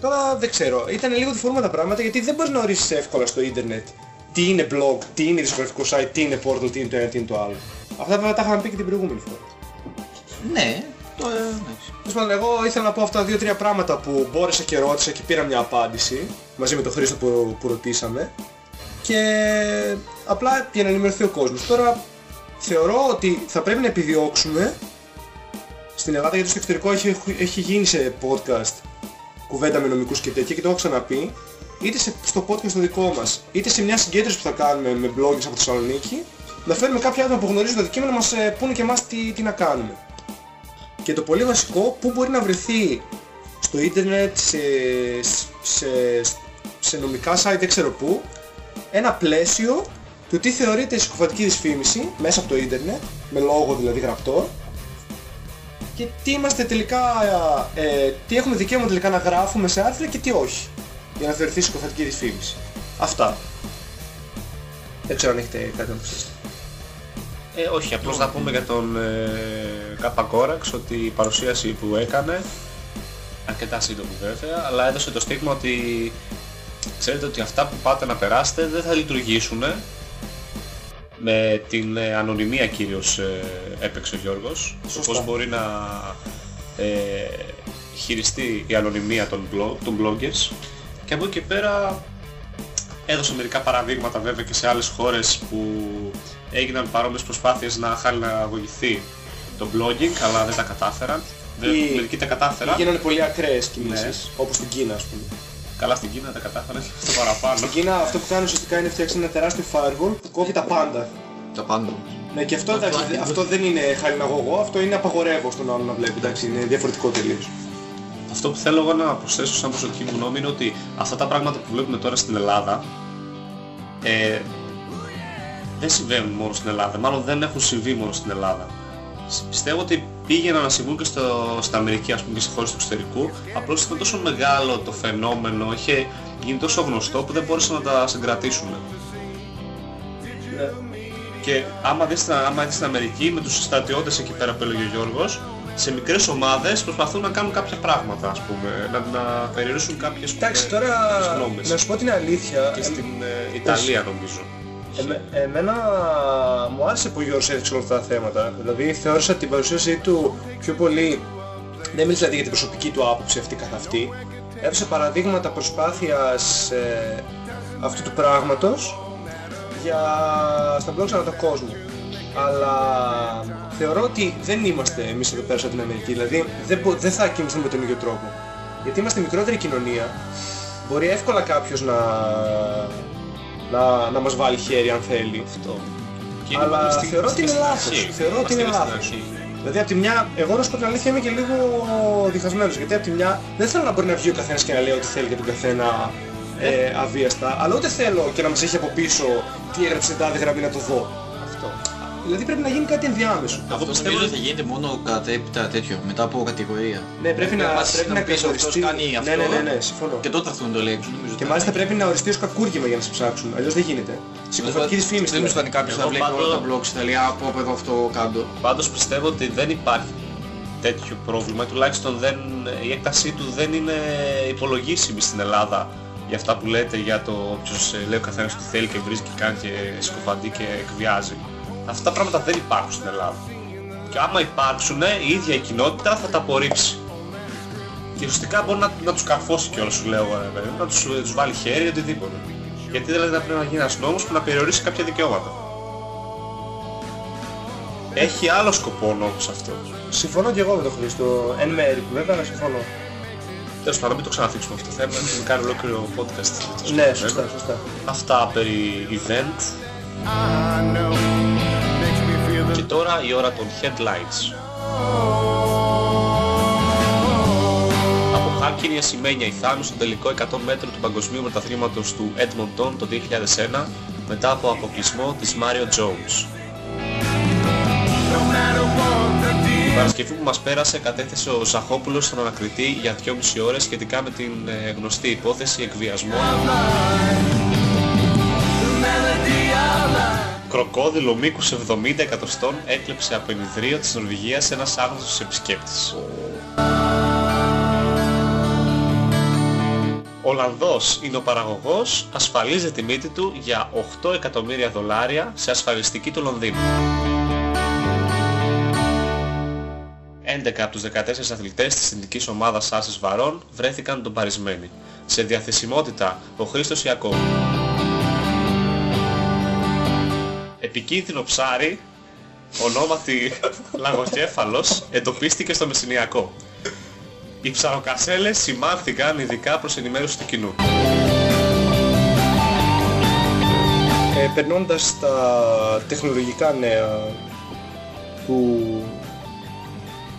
Speaker 3: Τώρα δεν ξέρω, ήταν λίγο διφορούμενα τα πράγματα γιατί δεν μπορείς να ορίσεις εύκολα στο ίντερνετ τι είναι blog, τι είναι ειδησιογραφικό site, τι είναι portal, τι είναι το ένα, τι είναι το άλλο. Αυτά βέβαια τα είχαμε πει και την προηγούμενη φορά.
Speaker 2: Ναι, το ε, εντάξει.
Speaker 3: Τέλος πάντων, εγώ ήθελα να πω αυτά δύο-τρία πράγματα που μπόρεσα και ρώτησα και πήρα μια απάντηση μαζί με τον Χρήστο που, που ρωτήσαμε και απλά για να ενημερωθεί ο κόσμος. Τώρα θεωρώ ότι θα πρέπει να επιδιώξουμε στην Ελλάδα γιατί στο εξωτερικό έχει, έχει γίνει σε podcast κουβέντα με νομικούς και τέτοια και το έχω ξαναπεί είτε σε, στο podcast το δικό μας είτε σε μια συγκέντρωση που θα κάνουμε με bloggers από Θεσσαλονίκη να φέρουμε κάποια άτομα που γνωρίζουν το αντικείμενο να μας ε, πούνε και εμάς τι, τι να κάνουμε. Και το πολύ βασικό, πού μπορεί να βρεθεί στο ίντερνετ, σε, σε, σε νομικά site, δεν ξέρω πού, ένα πλαίσιο του τι θεωρείται συκοφαντική δυσφήμιση μέσα από το ίντερνετ, με λόγο δηλαδή γραπτό, και τι είμαστε τελικά, ε, τι έχουμε δικαίωμα τελικά να γράφουμε σε άρθρα και τι όχι, για να θεωρηθεί συκοφαντική δυσφήμιση. Αυτά. Δεν ξέρω αν έχετε κάτι να προσθέσετε.
Speaker 1: Ε, όχι, απλώς να πούμε για τον ε, Κάπα Κόραξ ότι η παρουσίαση που έκανε, αρκετά σύντομη βέβαια, αλλά έδωσε το στίγμα ότι ξέρετε ότι αυτά που πάτε να περάσετε δεν θα λειτουργήσουν με την ε, ανωνυμία κυρίως ε, έπαιξε ο Γιώργος. Το
Speaker 3: Σωστά.
Speaker 1: πώς μπορεί να ε, χειριστεί η ανωνυμία των, blog, των bloggers και από εκεί και πέρα έδωσε μερικά παραδείγματα βέβαια και σε άλλες χώρες που έγιναν παρόμοιες προσπάθειες να χαλαγωγηθεί το blogging αλλά δεν τα κατάφεραν. Δεν,
Speaker 3: Ή-
Speaker 1: μερικοί τα κατάφεραν.
Speaker 3: Γίνανε πολύ ακραίες κινήσεις,
Speaker 1: Ναι.
Speaker 3: όπως στην Κίνα ας πούμε.
Speaker 1: Καλά στην Κίνα τα κατάφεραν [LAUGHS] στο παραπάνω.
Speaker 3: Στην Κίνα αυτό που κάνει ουσιαστικά είναι φτιάξει ένα τεράστιο firewall που κόβει τα πάντα.
Speaker 2: Τα πάντα.
Speaker 3: Ναι, και αυτό, εντάξει, δε- αυτό δεν είναι χαλιναγωγό, αυτό είναι απαγορεύω στον άλλο να βλέπει, εντάξει, είναι διαφορετικό τελείως.
Speaker 1: Αυτό που θέλω εγώ να προσθέσω σαν προσωπική μου γνώμη είναι ότι αυτά τα πράγματα που βλέπουμε τώρα στην Ελλάδα ε, δεν συμβαίνουν μόνο στην Ελλάδα, μάλλον δεν έχουν συμβεί μόνο στην Ελλάδα. Σ- Πιστεύω ότι πήγαιναν να συμβούν και στο, στην Αμερική, ας πούμε και σε χώρες του εξωτερικού, απλώς ήταν τόσο μεγάλο το φαινόμενο, είχε γίνει τόσο γνωστό που δεν μπόρεσαν να τα συγκρατήσουν. Και άμα δεις, στην- άμα δεις στην Αμερική με τους στρατιώτες εκεί πέρα που έλεγε ο Γιώργος, σε μικρές ομάδες προσπαθούν να κάνουν κάποια πράγματα, ας πούμε, να, να περιορίσουν κάποιες
Speaker 3: Εντάξει,
Speaker 1: ε,
Speaker 3: τώρα
Speaker 1: κάποιες γνώμες.
Speaker 3: να σου πω την αλήθεια,
Speaker 1: Και στην ε, Ιταλία νομίζω.
Speaker 3: Εμέ- εμένα μου άρεσε που ο Γιώργος έδειξε όλα αυτά τα θέματα. Δηλαδή θεώρησα την παρουσίασή του πιο πολύ, δεν μίλησε δηλαδή για την προσωπική του άποψη αυτή καθ' αυτή. Έδωσε παραδείγματα προσπάθειας ε, αυτού του πράγματος για στα blogs ανά τον κόσμο. Αλλά θεωρώ ότι δεν είμαστε εμείς εδώ πέρα στην Αμερική. Δηλαδή δεν, μπο- δεν θα κινηθούμε με τον ίδιο τρόπο. Γιατί είμαστε μικρότερη κοινωνία. Μπορεί εύκολα κάποιος να, να, να μας βάλει χέρι αν θέλει.
Speaker 1: Αυτό.
Speaker 3: Αλλά θεωρώ ότι είναι λάθος. Θεωρώ ότι είναι
Speaker 1: Είμαστε στην
Speaker 3: λάθος.
Speaker 1: αρχή.
Speaker 3: Δηλαδή από τη μια, εγώ να σου πω την αλήθεια είμαι και λίγο διχασμένος γιατί από τη μια δεν θέλω να μπορεί να βγει ο καθένας και να λέει ό,τι θέλει για τον καθένα ε, αβίαστα αλλά ούτε θέλω και να μας έχει από πίσω τι έγραψε την τάδε γραμμή να το δω.
Speaker 1: Αυτό.
Speaker 3: Δηλαδή πρέπει να γίνει κάτι ενδιάμεσο.
Speaker 1: Εγώ
Speaker 2: Αυτό
Speaker 1: πιστεύω
Speaker 2: νομίζω
Speaker 1: ότι
Speaker 2: θα γίνεται μόνο κατά έπειτα τέτοιο, μετά από κατηγορία.
Speaker 3: Ναι, πρέπει να,
Speaker 2: πας
Speaker 3: πρέπει
Speaker 2: να
Speaker 3: να
Speaker 2: πεις αυτός
Speaker 3: καθοριστεί.
Speaker 2: κάνει
Speaker 3: Ναι,
Speaker 2: αυτό.
Speaker 3: ναι, ναι, ναι, συμφωνώ.
Speaker 2: Και τότε θα έρθουν να το ελέγξουν, νομίζω.
Speaker 3: Και μάλιστα πρέπει να οριστεί ως κακούργημα για να σε ψάξουν. Αλλιώς δεν γίνεται. Συκοφαντική της φήμης.
Speaker 2: Δεν νομίζω θα είναι κάποιος
Speaker 1: Εγώ
Speaker 2: να βλέπει
Speaker 1: πάντως-
Speaker 2: όλα τα blogs στην Ιταλία από από εδώ αυτό κάτω.
Speaker 1: Πάντως πιστεύω ότι δεν υπάρχει τέτοιο πρόβλημα, τουλάχιστον δεν, η έκτασή του δεν είναι υπολογίσιμη στην Ελλάδα για αυτά που λέτε για το όποιος ε, λέει ο καθένας τι θέλει και βρίσκει και κάνει και συκοφαντεί και εκβιάζει. Αυτά τα πράγματα δεν υπάρχουν στην Ελλάδα. Και άμα υπάρξουν, η ίδια η κοινότητα θα τα απορρίψει. Και ουσιαστικά μπορεί να, να τους καρφώσει κιόλας σου λέω, ε, βέβαια, να τους, ε, τους βάλει χέρι ή οτιδήποτε. Γιατί δηλαδή θα πρέπει να γίνει ένας νόμος που να περιορίσει κάποια δικαιώματα. Έχει άλλο σκοπό ο νόμος αυτό.
Speaker 3: Συμφωνώ και εγώ με τον Χρήστο. Εν μέρη, βέβαια, αλλά συμφωνώ.
Speaker 1: Τέλος πάντων, μην το ξαναθίξουμε αυτό το θέμα, έχουμε κάνει ολόκληρο podcast. για το
Speaker 3: Ναι,
Speaker 1: συγκεκριμένο.
Speaker 3: σωστά, σωστά.
Speaker 1: Αυτά περί event.
Speaker 4: I know
Speaker 1: τώρα η ώρα των headlines. Από χάλκινη ασημένια η Θάνου στο τελικό 100 μέτρο του παγκοσμίου πρωταθλήματος του Edmonton το 2001 μετά από αποκλεισμό της Mario Jones. Την Παρασκευή που μας πέρασε κατέθεσε ο Ζαχόπουλος στον ανακριτή για 2,5 ώρες σχετικά με την ε, γνωστή υπόθεση εκβιασμών Κροκόδιλο μήκους 70 εκατοστών έκλεψε από ενιδρίο της Νορβηγίας ένας άγνωστος επισκέπτης. Ολλανδός είναι ο παραγωγός, ασφαλίζει τη μύτη του για 8 εκατομμύρια δολάρια σε ασφαλιστική του Λονδίνου. 11 από τους 14 αθλητές της εθνικής ομάδας άσης βαρών βρέθηκαν τον παρισμένοι. Σε διαθεσιμότητα ο Χρήστος Ιακώβου. Επικίνδυνο ψάρι, ονόματι λαγοκέφαλος, εντοπίστηκε στο Μεσσηνιακό. Οι ψαροκασέλες σημάνθηκαν ειδικά προς ενημέρωση του κοινού.
Speaker 3: Ε, περνώντας στα τεχνολογικά νέα του,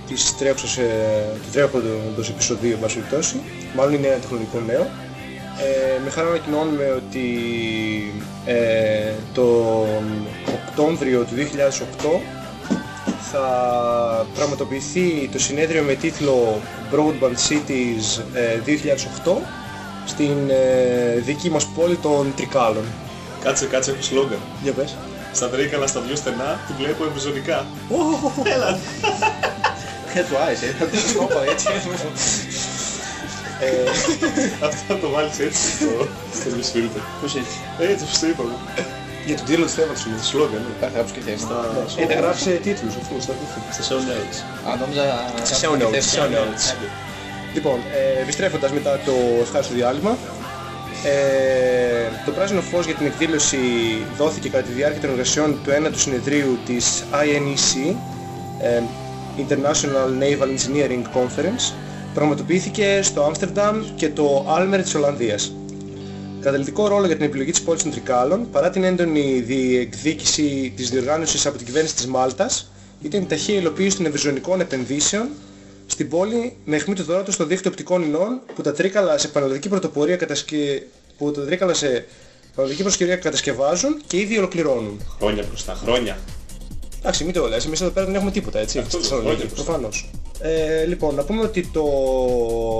Speaker 3: της τρέχουσας, ε, του τρέχοντος επεισοδίου, εν πάση περιπτώσει, μάλλον είναι ένα τεχνολογικό νέο, ε, με χαρά ανακοινώνουμε ότι ε, τον Οκτώβριο του 2008 θα πραγματοποιηθεί το συνέδριο με τίτλο Broadband Cities ε, 2008 στην ε, δική μας πόλη των Τρικάλων.
Speaker 1: Κάτσε, κάτσε, έχω σλόγκαν.
Speaker 3: Για πες.
Speaker 1: Στα Τρίκαλα, στα δυο στενά, τη βλέπω ευρυζωνικά.
Speaker 2: Δεν του άρεσε, θα το σκόπα έτσι.
Speaker 3: Ε,
Speaker 1: Αυτό θα το βάλεις έτσι στο, στο newsfilter.
Speaker 2: Πώς έτσι;
Speaker 1: Έτσι, όπως το είπαμε.
Speaker 3: Για τον τίτλο του θέματος είναι.
Speaker 1: Σλόγκαν, ναι.
Speaker 2: Θα γράψω και θέμα.
Speaker 3: Ε, δεν γράψε τίτλους αφού στα τίτλους.
Speaker 1: Στα show notes.
Speaker 2: Α, νόμιζα...
Speaker 3: Σε show notes, show notes. Λοιπόν, ε, επιστρέφοντας μετά το ευχάριστο διάλειμμα, ε, το πράσινο φως για την εκδήλωση δόθηκε κατά τη διάρκεια των εργασιών του ένατου συνεδρίου της INEC, ε, International Naval Engineering Conference, πραγματοποιήθηκε στο Άμστερνταμ και το Άλμερ της Ολλανδίας. Καταλητικό ρόλο για την επιλογή της πόλης των Τρικάλων, παρά την έντονη διεκδίκηση της διοργάνωσης από την κυβέρνηση της Μάλτας, ήταν η ταχεία υλοποίηση των ευρυζωνικών επενδύσεων στην πόλη με αιχμή του δωράτου στο δίκτυο οπτικών ινών που τα τρίκαλα σε πανελλαδική πρωτοπορία κατασκε... που τα τρίκαλα σε πανελλαδική προσκευία κατασκευάζουν και ήδη ολοκληρώνουν.
Speaker 1: Χρόνια μπροστά, χρόνια.
Speaker 3: Εντάξει, μην το λες, εμείς εδώ πέρα δεν έχουμε τίποτα, έτσι,
Speaker 1: Αυτό
Speaker 3: στη
Speaker 1: λέω,
Speaker 3: Θεσσαλονίκη,
Speaker 1: χρόνια
Speaker 3: προφανώς. Ε, λοιπόν, να πούμε ότι το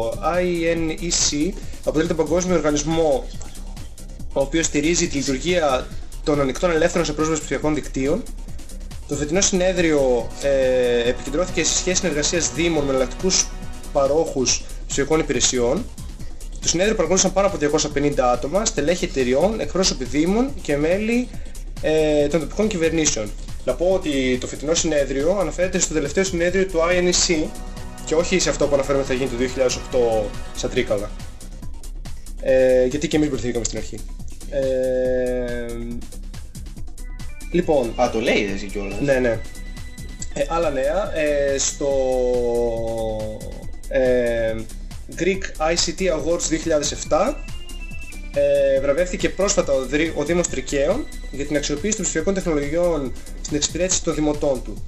Speaker 3: INEC αποτελεί τον παγκόσμιο οργανισμό ο οποίος στηρίζει τη λειτουργία των ανοιχτών ελεύθερων σε πρόσβαση ψηφιακών δικτύων. Το φετινό συνέδριο ε, επικεντρώθηκε σε σχέση συνεργασίας δήμων με εναλλακτικούς παρόχους ψηφιακών υπηρεσιών. Το συνέδριο παρακολούθησαν πάνω από 250 άτομα, στελέχη εταιριών, εκπρόσωποι δήμων και μέλη ε, των τοπικών κυβερνήσεων. Να πω ότι το φετινό συνέδριο αναφέρεται στο τελευταίο συνέδριο του INEC και όχι σε αυτό που αναφέρουμε θα γίνει το 2008 στα Τρίκαλα. Ε, γιατί και εμείς μπερδευτήκαμε στην αρχή. Ε, λοιπόν,
Speaker 2: Α, το λέει εσύ κιόλας.
Speaker 3: ναι, ναι. Ε, άλλα νέα. Ε, στο ε, Greek ICT Awards 2007 ε, βραβεύτηκε πρόσφατα ο, Δρύ- ο Δήμος Τρικαίων για την αξιοποίηση των ψηφιακών τεχνολογιών στην εξυπηρέτηση των δημοτών του.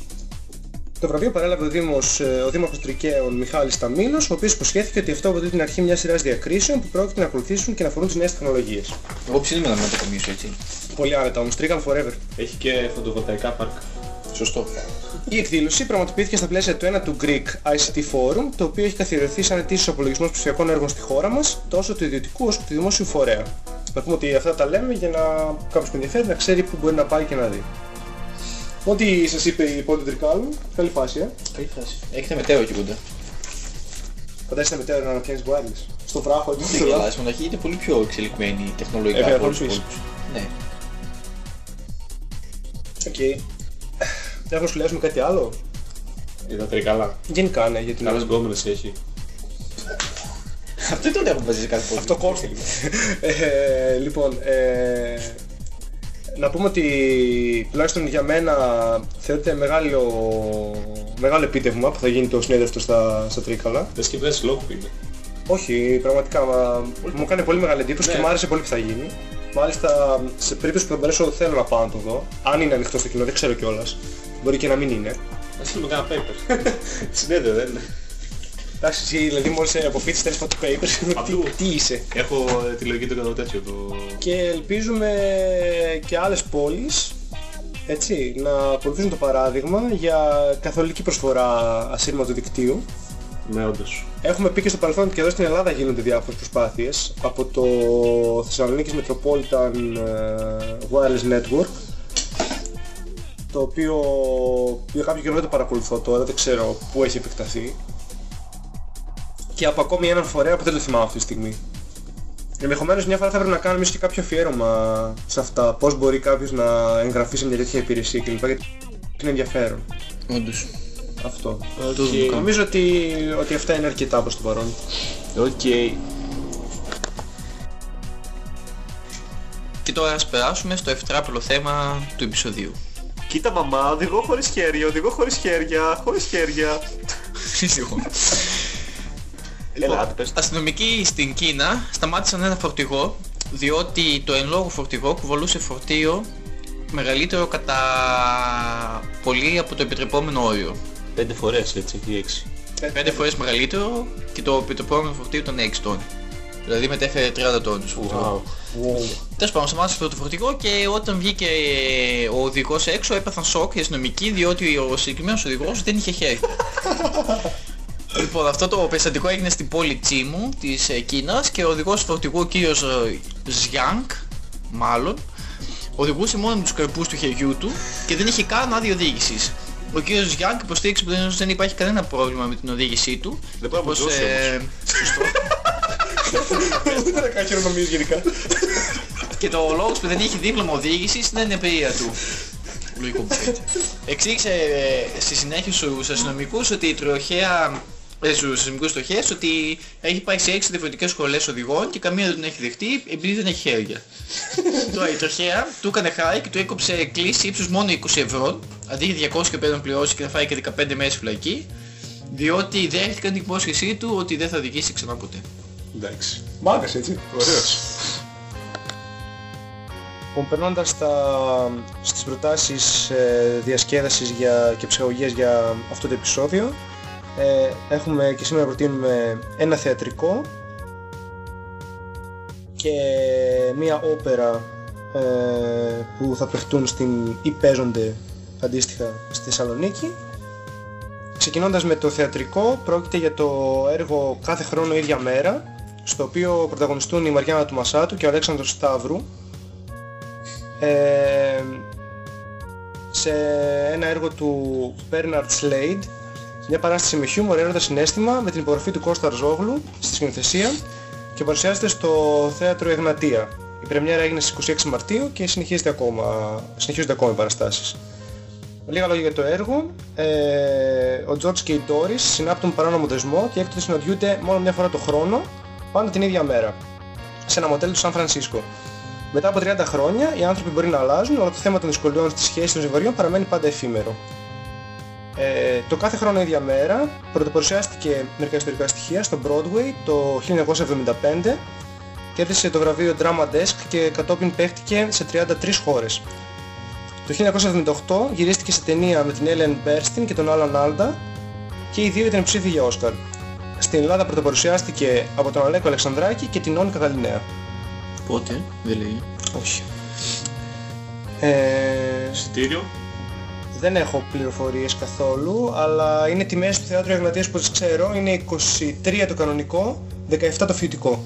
Speaker 3: Το βραβείο παρέλαβε ο, Δήμος, ε, ο Δήμαρχος Τρικαίων Μιχάλης Ταμίλος, ο οποίος υποσχέθηκε ότι αυτό αποτελεί την αρχή μιας σειράς διακρίσεων που πρόκειται να ακολουθήσουν και να αφορούν τις νέες τεχνολογίες.
Speaker 2: Εγώ ψήνουμε να μετακομίσω έτσι.
Speaker 3: Πολύ άνετα όμως, Τρίκαν forever.
Speaker 1: Έχει και φωτοβολταϊκά πάρκ.
Speaker 2: Σωστό.
Speaker 3: Η εκδήλωση πραγματοποιήθηκε στα πλαίσια του 1 του Greek ICT Forum, το οποίο έχει καθιερωθεί σαν ετήσιος απολογισμός ψηφιακών έργων στη χώρα μας, τόσο του ιδιωτικού όσο και του δημόσιου φορέα. Να πούμε ότι αυτά τα λέμε για να κάποιος που ενδιαφέρει να ξέρει πού μπορεί να πάει και να δει. Ό,τι σας είπε η πόλη του Τρικάλου, καλή φάση, ε.
Speaker 2: Καλή φάση. Έχετε μετέωρο εκεί κοντά.
Speaker 3: Φαντάζεσαι μετέωρο να πιάνεις wireless. Στο βράχο, εκεί
Speaker 2: Δεν
Speaker 3: στο λάθος.
Speaker 2: γελάς, μοναχή είναι πολύ πιο εξελιγμένη τεχνολογικά
Speaker 3: Ε, βέβαια,
Speaker 2: από
Speaker 3: πολύ
Speaker 2: όλους τους
Speaker 3: σου
Speaker 2: υπόλοιπους. Ναι.
Speaker 3: Οκ. Έχουμε να σχολιάσουμε κάτι άλλο;
Speaker 1: Είδα τρικαλά.
Speaker 3: Γενικά, ναι, γιατί
Speaker 1: Καλές γκόμενες έχει.
Speaker 2: Αυτό τότε έχουμε βασίσει κάτι πολύ.
Speaker 3: Αυτό κόψτε. ε, λοιπόν, ε, να πούμε ότι τουλάχιστον για μένα θεωρείται μεγάλο, μεγάλο επίτευγμα που θα γίνει το συνέδριο αυτό στα, στα Τρίκαλα.
Speaker 1: Δεν σκεφτές λόγο που είναι.
Speaker 3: Όχι, πραγματικά μα, μου κάνει πολύ μεγάλη εντύπωση
Speaker 1: Ναι.
Speaker 3: και μου άρεσε πολύ που θα γίνει. Μάλιστα, σε περίπτωση που θα μπορέσω θέλω να πάω να το δω. Αν είναι ανοιχτό στο κοινό, δεν ξέρω κιόλας. Μπορεί και να μην είναι.
Speaker 1: Να στείλουμε κάνα paper. [LAUGHS] Συνέδριο δεν είναι.
Speaker 3: Εντάξει, εσύ δηλαδή μόλις αποφύτεις στέλνεις το paper, τι,
Speaker 1: Αυτού.
Speaker 3: τι είσαι;
Speaker 1: Έχω ε, τη λογική του κατά τέτοιο το...
Speaker 3: και ελπίζουμε και άλλες πόλεις έτσι, να ακολουθήσουν το παράδειγμα για καθολική προσφορά ασύρματου δικτύου.
Speaker 1: Ναι, όντως.
Speaker 3: Έχουμε πει και στο παρελθόν ότι και εδώ στην Ελλάδα γίνονται διάφορες προσπάθειες από το Θεσσαλονίκης Metropolitan ε, Wireless Network το οποίο για κάποιο καιρό δεν το παρακολουθώ τώρα, δεν ξέρω πού έχει επεκταθεί και από ακόμη έναν φορέα που δεν το θυμάμαι αυτή τη στιγμή. Ενδεχομένως μια φορά θα πρέπει να κάνουμε εμείς και κάποιο αφιέρωμα σε αυτά, πώς μπορεί κάποιος να εγγραφεί σε μια τέτοια υπηρεσία κλπ. γιατί είναι ενδιαφέρον
Speaker 2: Όντως.
Speaker 3: αυτό.
Speaker 2: Το δούμε καν.
Speaker 3: Νομίζω ότι, ότι αυτά είναι αρκετά προς το παρόν.
Speaker 1: Οκ.
Speaker 2: Και τώρα ας περάσουμε στο ευτράπελο θέμα του επεισοδίου.
Speaker 1: Κοίτα μαμά, οδηγώ χωρίς χέρια, οδηγώ χωρίς χέρια, χωρίς χέρια.
Speaker 2: Λοιπόν,
Speaker 1: Έλα, άντε, πες.
Speaker 2: αστυνομικοί στην Κίνα σταμάτησαν ένα φορτηγό διότι το εν λόγω φορτηγό κουβαλούσε φορτίο μεγαλύτερο κατά πολύ από το επιτρεπόμενο όριο.
Speaker 1: Πέντε φορές έτσι, ή έξι.
Speaker 2: Πέντε φορές μεγαλύτερο και το επιτρεπόμενο φορτίο ήταν 6 τόνοι. Δηλαδή μετέφερε 30 τόνους. φορτηγό.
Speaker 1: Wow.
Speaker 2: Τέλος πάντων, σταμάτησε αυτό το φορτηγό και όταν βγήκε ο οδηγός έξω έπαθαν σοκ οι αστυνομικοί διότι ο συγκεκριμένος οδηγός δεν είχε χέρια. [LAUGHS] λοιπόν, αυτό το περιστατικό έγινε στην πόλη Τσίμου της ε, Κίνας και ο οδηγός φορτηγού, ο κύριος ε, Ζιάνκ, μάλλον, οδηγούσε μόνο με τους καρπούς του χεριού του και δεν είχε καν άδεια οδήγησης. Ο κύριος Ζιάνκ υποστήριξε που δεν υπάρχει κανένα πρόβλημα με την οδήγησή του.
Speaker 1: Δεν μπορεί να
Speaker 2: Πως,
Speaker 1: αποτρώσει
Speaker 2: ε, σωστό.
Speaker 3: Δεν θα κάνω χειρονομίες γενικά.
Speaker 2: Και το λόγος που δεν είχε δίπλωμα οδήγησης ήταν η εμπειρία του. Λογικό που φαίνεται. Εξήγησε ε, στη συνέχεια στους αστυνομικούς ότι η τροχέα ε, στους αστυνομικούς τροχές ότι έχει πάει σε 6 διαφορετικές σχολές οδηγών και καμία δεν τον έχει δεχτεί επειδή δεν έχει χέρια. Τώρα η τροχέα του έκανε χάρη και του έκοψε κλίση ύψους μόνο 20 ευρώ αντί για 200 και πρέπει να πληρώσεις και να φάει και 15 μέρες φυλακή Διότι δέχτηκαν την υπόσχεσή του ότι δεν θα οδηγήσει ξανά ποτέ.
Speaker 3: Εντάξει. Μάγκας έτσι.
Speaker 1: Ωραίος.
Speaker 3: Λοιπόν, περνώντας στα, στις προτάσεις ε, διασκέδασης για, και ψυχαγωγίας για αυτό το επεισόδιο, ε, έχουμε και σήμερα προτείνουμε ένα θεατρικό και μία όπερα ε, που θα παιχτούν στην, ή παίζονται αντίστοιχα στη Θεσσαλονίκη. Ξεκινώντας με το θεατρικό, πρόκειται για το έργο «Κάθε χρόνο ίδια μέρα», στο οποίο πρωταγωνιστούν η Μαριάννα του Μασάτου και ο Αλέξανδρος Σταύρου, ε, σε ένα έργο του Bernard Slade μια παράσταση με χιούμορ, έρωτα συνέστημα με την υπογραφή του Κώστα Αρζόγλου στη σκηνοθεσία και παρουσιάζεται στο Θέατρο Εγνατία. Η πρεμιέρα έγινε στις 26 Μαρτίου και συνεχίζεται ακόμα, συνεχίζονται ακόμα οι παραστάσεις. Λίγα λόγια για το έργο. Ε, ο George και η Doris συνάπτουν παράνομο δεσμό και έκτοτε συναντιούνται μόνο μια φορά το χρόνο, πάντα την ίδια μέρα, σε ένα μοντέλο του Σαν Φρανσίσκο. Μετά από 30 χρόνια οι άνθρωποι μπορεί να αλλάζουν, αλλά το θέμα των δυσκολιών στη σχέση των ζευγαριών παραμένει πάντα εφήμερο. Ε, το κάθε χρόνο ίδια μέρα πρωτοπορουσιάστηκε μερικά ιστορικά στοιχεία στο Broadway το 1975 κέρδισε το βραβείο Drama Desk και κατόπιν παίχτηκε σε 33 χώρες. Το 1978 γυρίστηκε σε ταινία με την Ellen Burstyn και τον Alan Alda και οι δύο ήταν ψήφοι για Όσκαρ. Στην Ελλάδα πρωτοπορουσιάστηκε από τον Αλέκο Αλεξανδράκη και την Όνικα Γαλινέα.
Speaker 2: Πότε, δεν λέει.
Speaker 3: Όχι. Ε,
Speaker 1: Εισιτήριο.
Speaker 3: δεν έχω πληροφορίες καθόλου, αλλά είναι τιμές του Θεάτρου Εγνατίας που τις ξέρω. Είναι 23 το κανονικό, 17 το φοιτητικό.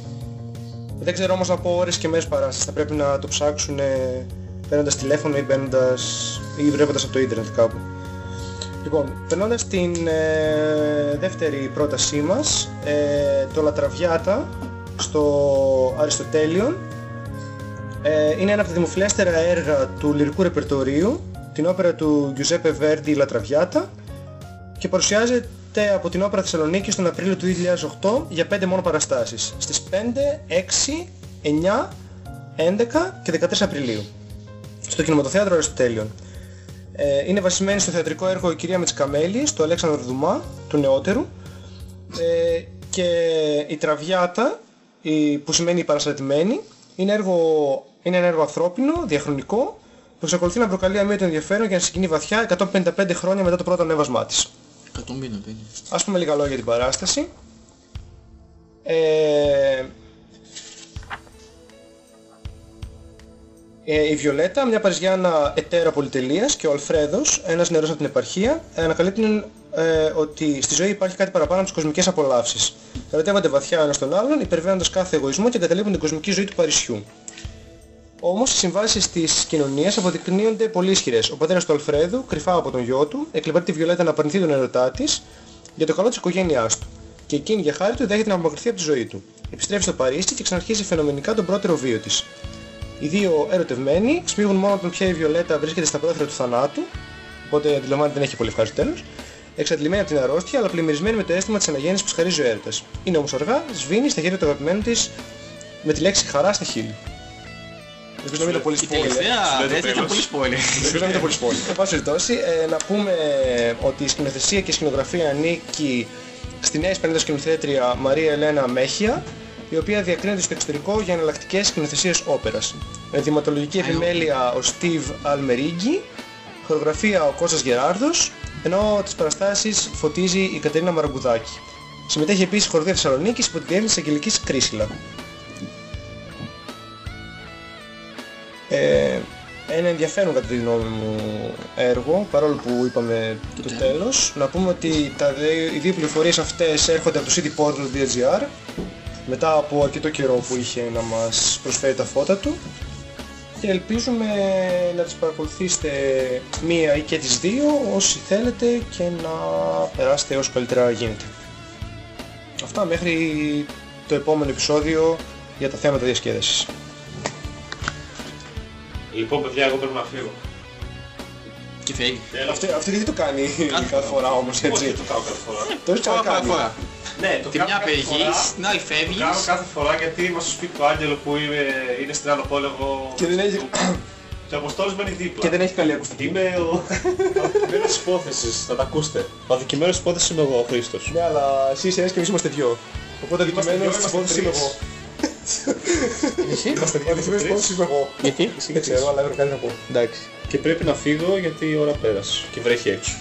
Speaker 3: Δεν ξέρω όμως να πω ώρες και μέρες παράστασης. Θα πρέπει να το ψάξουν ε, παίρνοντας τηλέφωνο ή μπαίνοντας ή βλέποντας από το ίντερνετ κάπου. Λοιπόν, περνώντας στην ε, δεύτερη πρότασή μας, ε, το Λατραβιάτα στο Αριστοτέλειον ε, είναι ένα από τα δημοφιλέστερα έργα του λυρικού ρεπερτορίου, την όπερα του Giuseppe Verdi La Traviata και παρουσιάζεται από την όπερα Θεσσαλονίκη τον Απρίλιο του 2008 για 5 μόνο παραστάσεις, στις 5, 6, 9, 11 και 13 Απριλίου στο κινηματοθέατρο Αριστοτέλειον. Ε, είναι βασισμένη στο θεατρικό έργο «Η κυρία με τις καμέλιες» του Αλέξανδρου Δουμά, του νεότερου ε, και η Τραβιάτα, η, που σημαίνει η παραστατημένη, είναι, έργο, είναι ένα έργο ανθρώπινο, διαχρονικό, που εξακολουθεί να προκαλεί αμύωτο ενδιαφέρον και να συγκινεί βαθιά 155 χρόνια μετά το πρώτο ανέβασμά της.
Speaker 2: 150 είναι.
Speaker 3: Ας πούμε λίγα λόγια για την παράσταση. Ε, η Βιολέτα, μια Παριζιάνα εταίρα πολυτελείας και ο Αλφρέδος, ένας νερός από την επαρχία, ε, ανακαλύπτουν ε, ότι στη ζωή υπάρχει κάτι παραπάνω από τις κοσμικές απολαύσεις. Ερωτεύονται βαθιά ο ένας τον άλλον, υπερβαίνοντας κάθε εγωισμό και εγκαταλείπουν την κοσμική ζωή του Παρισιού. Όμως οι συμβάσεις της κοινωνίας αποδεικνύονται πολύ ισχυρές. Ο πατέρας του Αλφρέδου, κρυφά από τον γιο του, εκλυπαρεί τη Βιολέτα να απαρνηθεί τον ερωτά της για το καλό της οικογένειάς του. Και εκείνη για χάρη του δέχεται να απομακρυνθεί από τη ζωή του. Επιστρέφει στο Παρίσι και ξαναρχίζει φαινομενικά τον πρώτερο βίο της. Οι δύο ερωτευμένοι σπίγουν μόνο όταν πια η Βιολέτα βρίσκεται στα πρόθυρα του θανάτου, οπότε αντιλαμβάνεται δεν έχει πολύ ευχάριστο τέλος, εξαντλημένη από την αρρώστια αλλά πλημμυρισμένη με το αίσθημα της αναγέννησης που της χαρίζει ο έρωτας. Είναι όμως αργά, σβήνει στα χέρια του αγαπημένου της με τη λέξη χαρά στα χείλη. Ελπίζω να μην είναι πολύ
Speaker 2: Η
Speaker 3: spoiler.
Speaker 2: τελευταία
Speaker 1: Σου λέει το
Speaker 2: δεν ήταν
Speaker 1: τέλος.
Speaker 2: πολύ spoiler.
Speaker 3: Ελπίζω να μην είναι πολύ spoiler. [LAUGHS] Εν πάση περιπτώσει, ε, να πούμε ότι η σκηνοθεσία και η σκηνογραφία ανήκει στη νέα Ισπανίδα σκηνοθέτρια Μαρία Ελένα Μέχια, η οποία διακρίνεται στο εξωτερικό για εναλλακτικές σκηνοθεσίες όπερας. Ενδυματολογική επιμέλεια ο Steve Almerighi, χορογραφία ο Κώστας Γεράρδος, ενώ τις παραστάσεις φωτίζει η Κατερίνα Μαραγκουδάκη. Συμμετέχει επίσης η χοροδία Θεσσαλονίκης υπό τη διεύθυνση της Αγγελικής Κρίσιλα. Ε, ένα ενδιαφέρον κατά τη γνώμη μου έργο, παρόλο που είπαμε το, τέλος. Να πούμε ότι τα δε, οι δύο πληροφορίες αυτές έρχονται από το cityportal.gr μετά από αρκετό καιρό που είχε να μας προσφέρει τα φώτα του και ελπίζουμε να τις παρακολουθήσετε μία ή και τις δύο όσοι θέλετε και να περάσετε όσο καλύτερα γίνεται. Αυτά μέχρι το επόμενο επεισόδιο για τα θέματα διασκέδασης.
Speaker 1: Λοιπόν, παιδιά, εγώ πρέπει να φύγω.
Speaker 2: Και φεύγει.
Speaker 1: Έλα,
Speaker 3: Αυτό, αυτό γιατί το κάνει
Speaker 2: Κάθε
Speaker 3: κάθε φορά όμως
Speaker 1: Όχι,
Speaker 3: έτσι;
Speaker 1: δεν το κάνω κάθε φορά.
Speaker 3: Το έχεις
Speaker 2: Φορά
Speaker 3: ξανακάνει.
Speaker 2: Φορά.
Speaker 1: Ναι, το
Speaker 2: Τη
Speaker 1: κάνω
Speaker 2: μια
Speaker 1: κάθε
Speaker 2: φεύγεις,
Speaker 1: φορά.
Speaker 2: την άλλη
Speaker 1: Το
Speaker 2: φεύγεις.
Speaker 1: κάνω κάθε φορά γιατί είμαστε στο σπίτι του Άγγελου που είναι, είναι στην άλλο πόλεμο.
Speaker 3: Και δεν έχει...
Speaker 1: Το Και ο Αποστόλης μένει δίπλα.
Speaker 3: Και δεν έχει καλή ακουστική.
Speaker 1: Είμαι ο [LAUGHS] αδικημένος της υπόθεσης, θα τα ακούσετε. Ο αδικημένος της υπόθεσης είμαι εγώ, ο Χρήστος.
Speaker 3: Ναι, αλλά εσύ είσαι ένας και εμείς είμαστε δυο. Οπότε
Speaker 1: Είμαστε
Speaker 3: δικημένος
Speaker 1: δυο,
Speaker 3: της
Speaker 1: είμαστε
Speaker 3: υπόθεσης είμαι
Speaker 1: τρεις.
Speaker 3: εγώ.
Speaker 2: Εσύ;
Speaker 3: Είμαστε δυο, δικημένος της υπόθεσης είμαι εγώ.
Speaker 2: Γιατί;
Speaker 3: Δεν ξέρω, αλλά έπρεπε κάτι να πω.
Speaker 2: Εντάξει.
Speaker 1: Και πρέπει να φύγω γιατί η ώρα πέρασε και βρέχει έξω.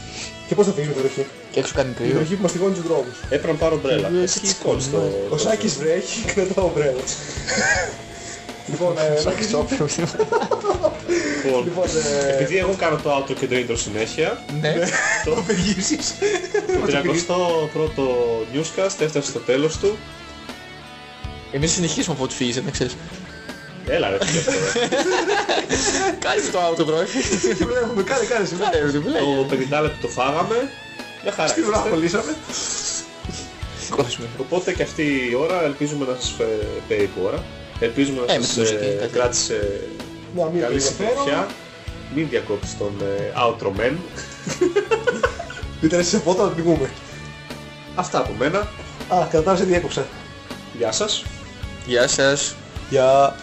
Speaker 3: Και πώς θα φύγεις με το βροχή.
Speaker 2: Και έξω κάνει
Speaker 3: Η
Speaker 2: κρύο.
Speaker 3: βροχή που μας τυχώνει τους δρόμους.
Speaker 1: Έπρεπε να πάρω μπρέλα. Εσύ τι σηκώνεις το...
Speaker 3: Ο Σάκης βρέχει, κρατάω μπρέλα. Λοιπόν, ε, Σάκης,
Speaker 1: Λοιπόν,
Speaker 3: λοιπόν, ε,
Speaker 1: επειδή εγώ κάνω το outro και το intro συνέχεια,
Speaker 2: Ναι.
Speaker 1: το
Speaker 3: απεργήσεις.
Speaker 1: 31ο newscast έφτασε στο τέλος του.
Speaker 2: Εμείς συνεχίσουμε από ό,τι φύγεις, δεν ξέρεις.
Speaker 1: Έλα ρε φίλε αυτό, ρε.
Speaker 2: Κάνεις το auto, bro.
Speaker 3: Τι βλέπουμε, κάνε, κάνε σήμερα.
Speaker 2: Κάνε, δεν μιλάει.
Speaker 1: Το 50 λεπτό το φάγαμε. Μια χαρά.
Speaker 3: Τι ώρα
Speaker 1: είμαστε.
Speaker 3: κολλήσαμε.
Speaker 2: Κόσμο.
Speaker 1: Οπότε και αυτή η ώρα ελπίζουμε να σας φε- περίπου ώρα. Ελπίζουμε να
Speaker 2: Ε, με
Speaker 1: σας
Speaker 2: τη μουσική,
Speaker 1: ε,
Speaker 2: κάτι.
Speaker 1: κράτησε
Speaker 3: Να μην
Speaker 1: καλή
Speaker 3: ενδιαφέρον.
Speaker 1: συντροφιά. Μην διακόψεις τον ε, outro man.
Speaker 3: Πείτε εσείς από όταν οδηγούμε.
Speaker 1: Αυτά από μένα.
Speaker 3: Α, κατά τα άλλα σε διέκοψα.
Speaker 1: Γεια σας.
Speaker 2: Γεια σας.
Speaker 3: Γεια.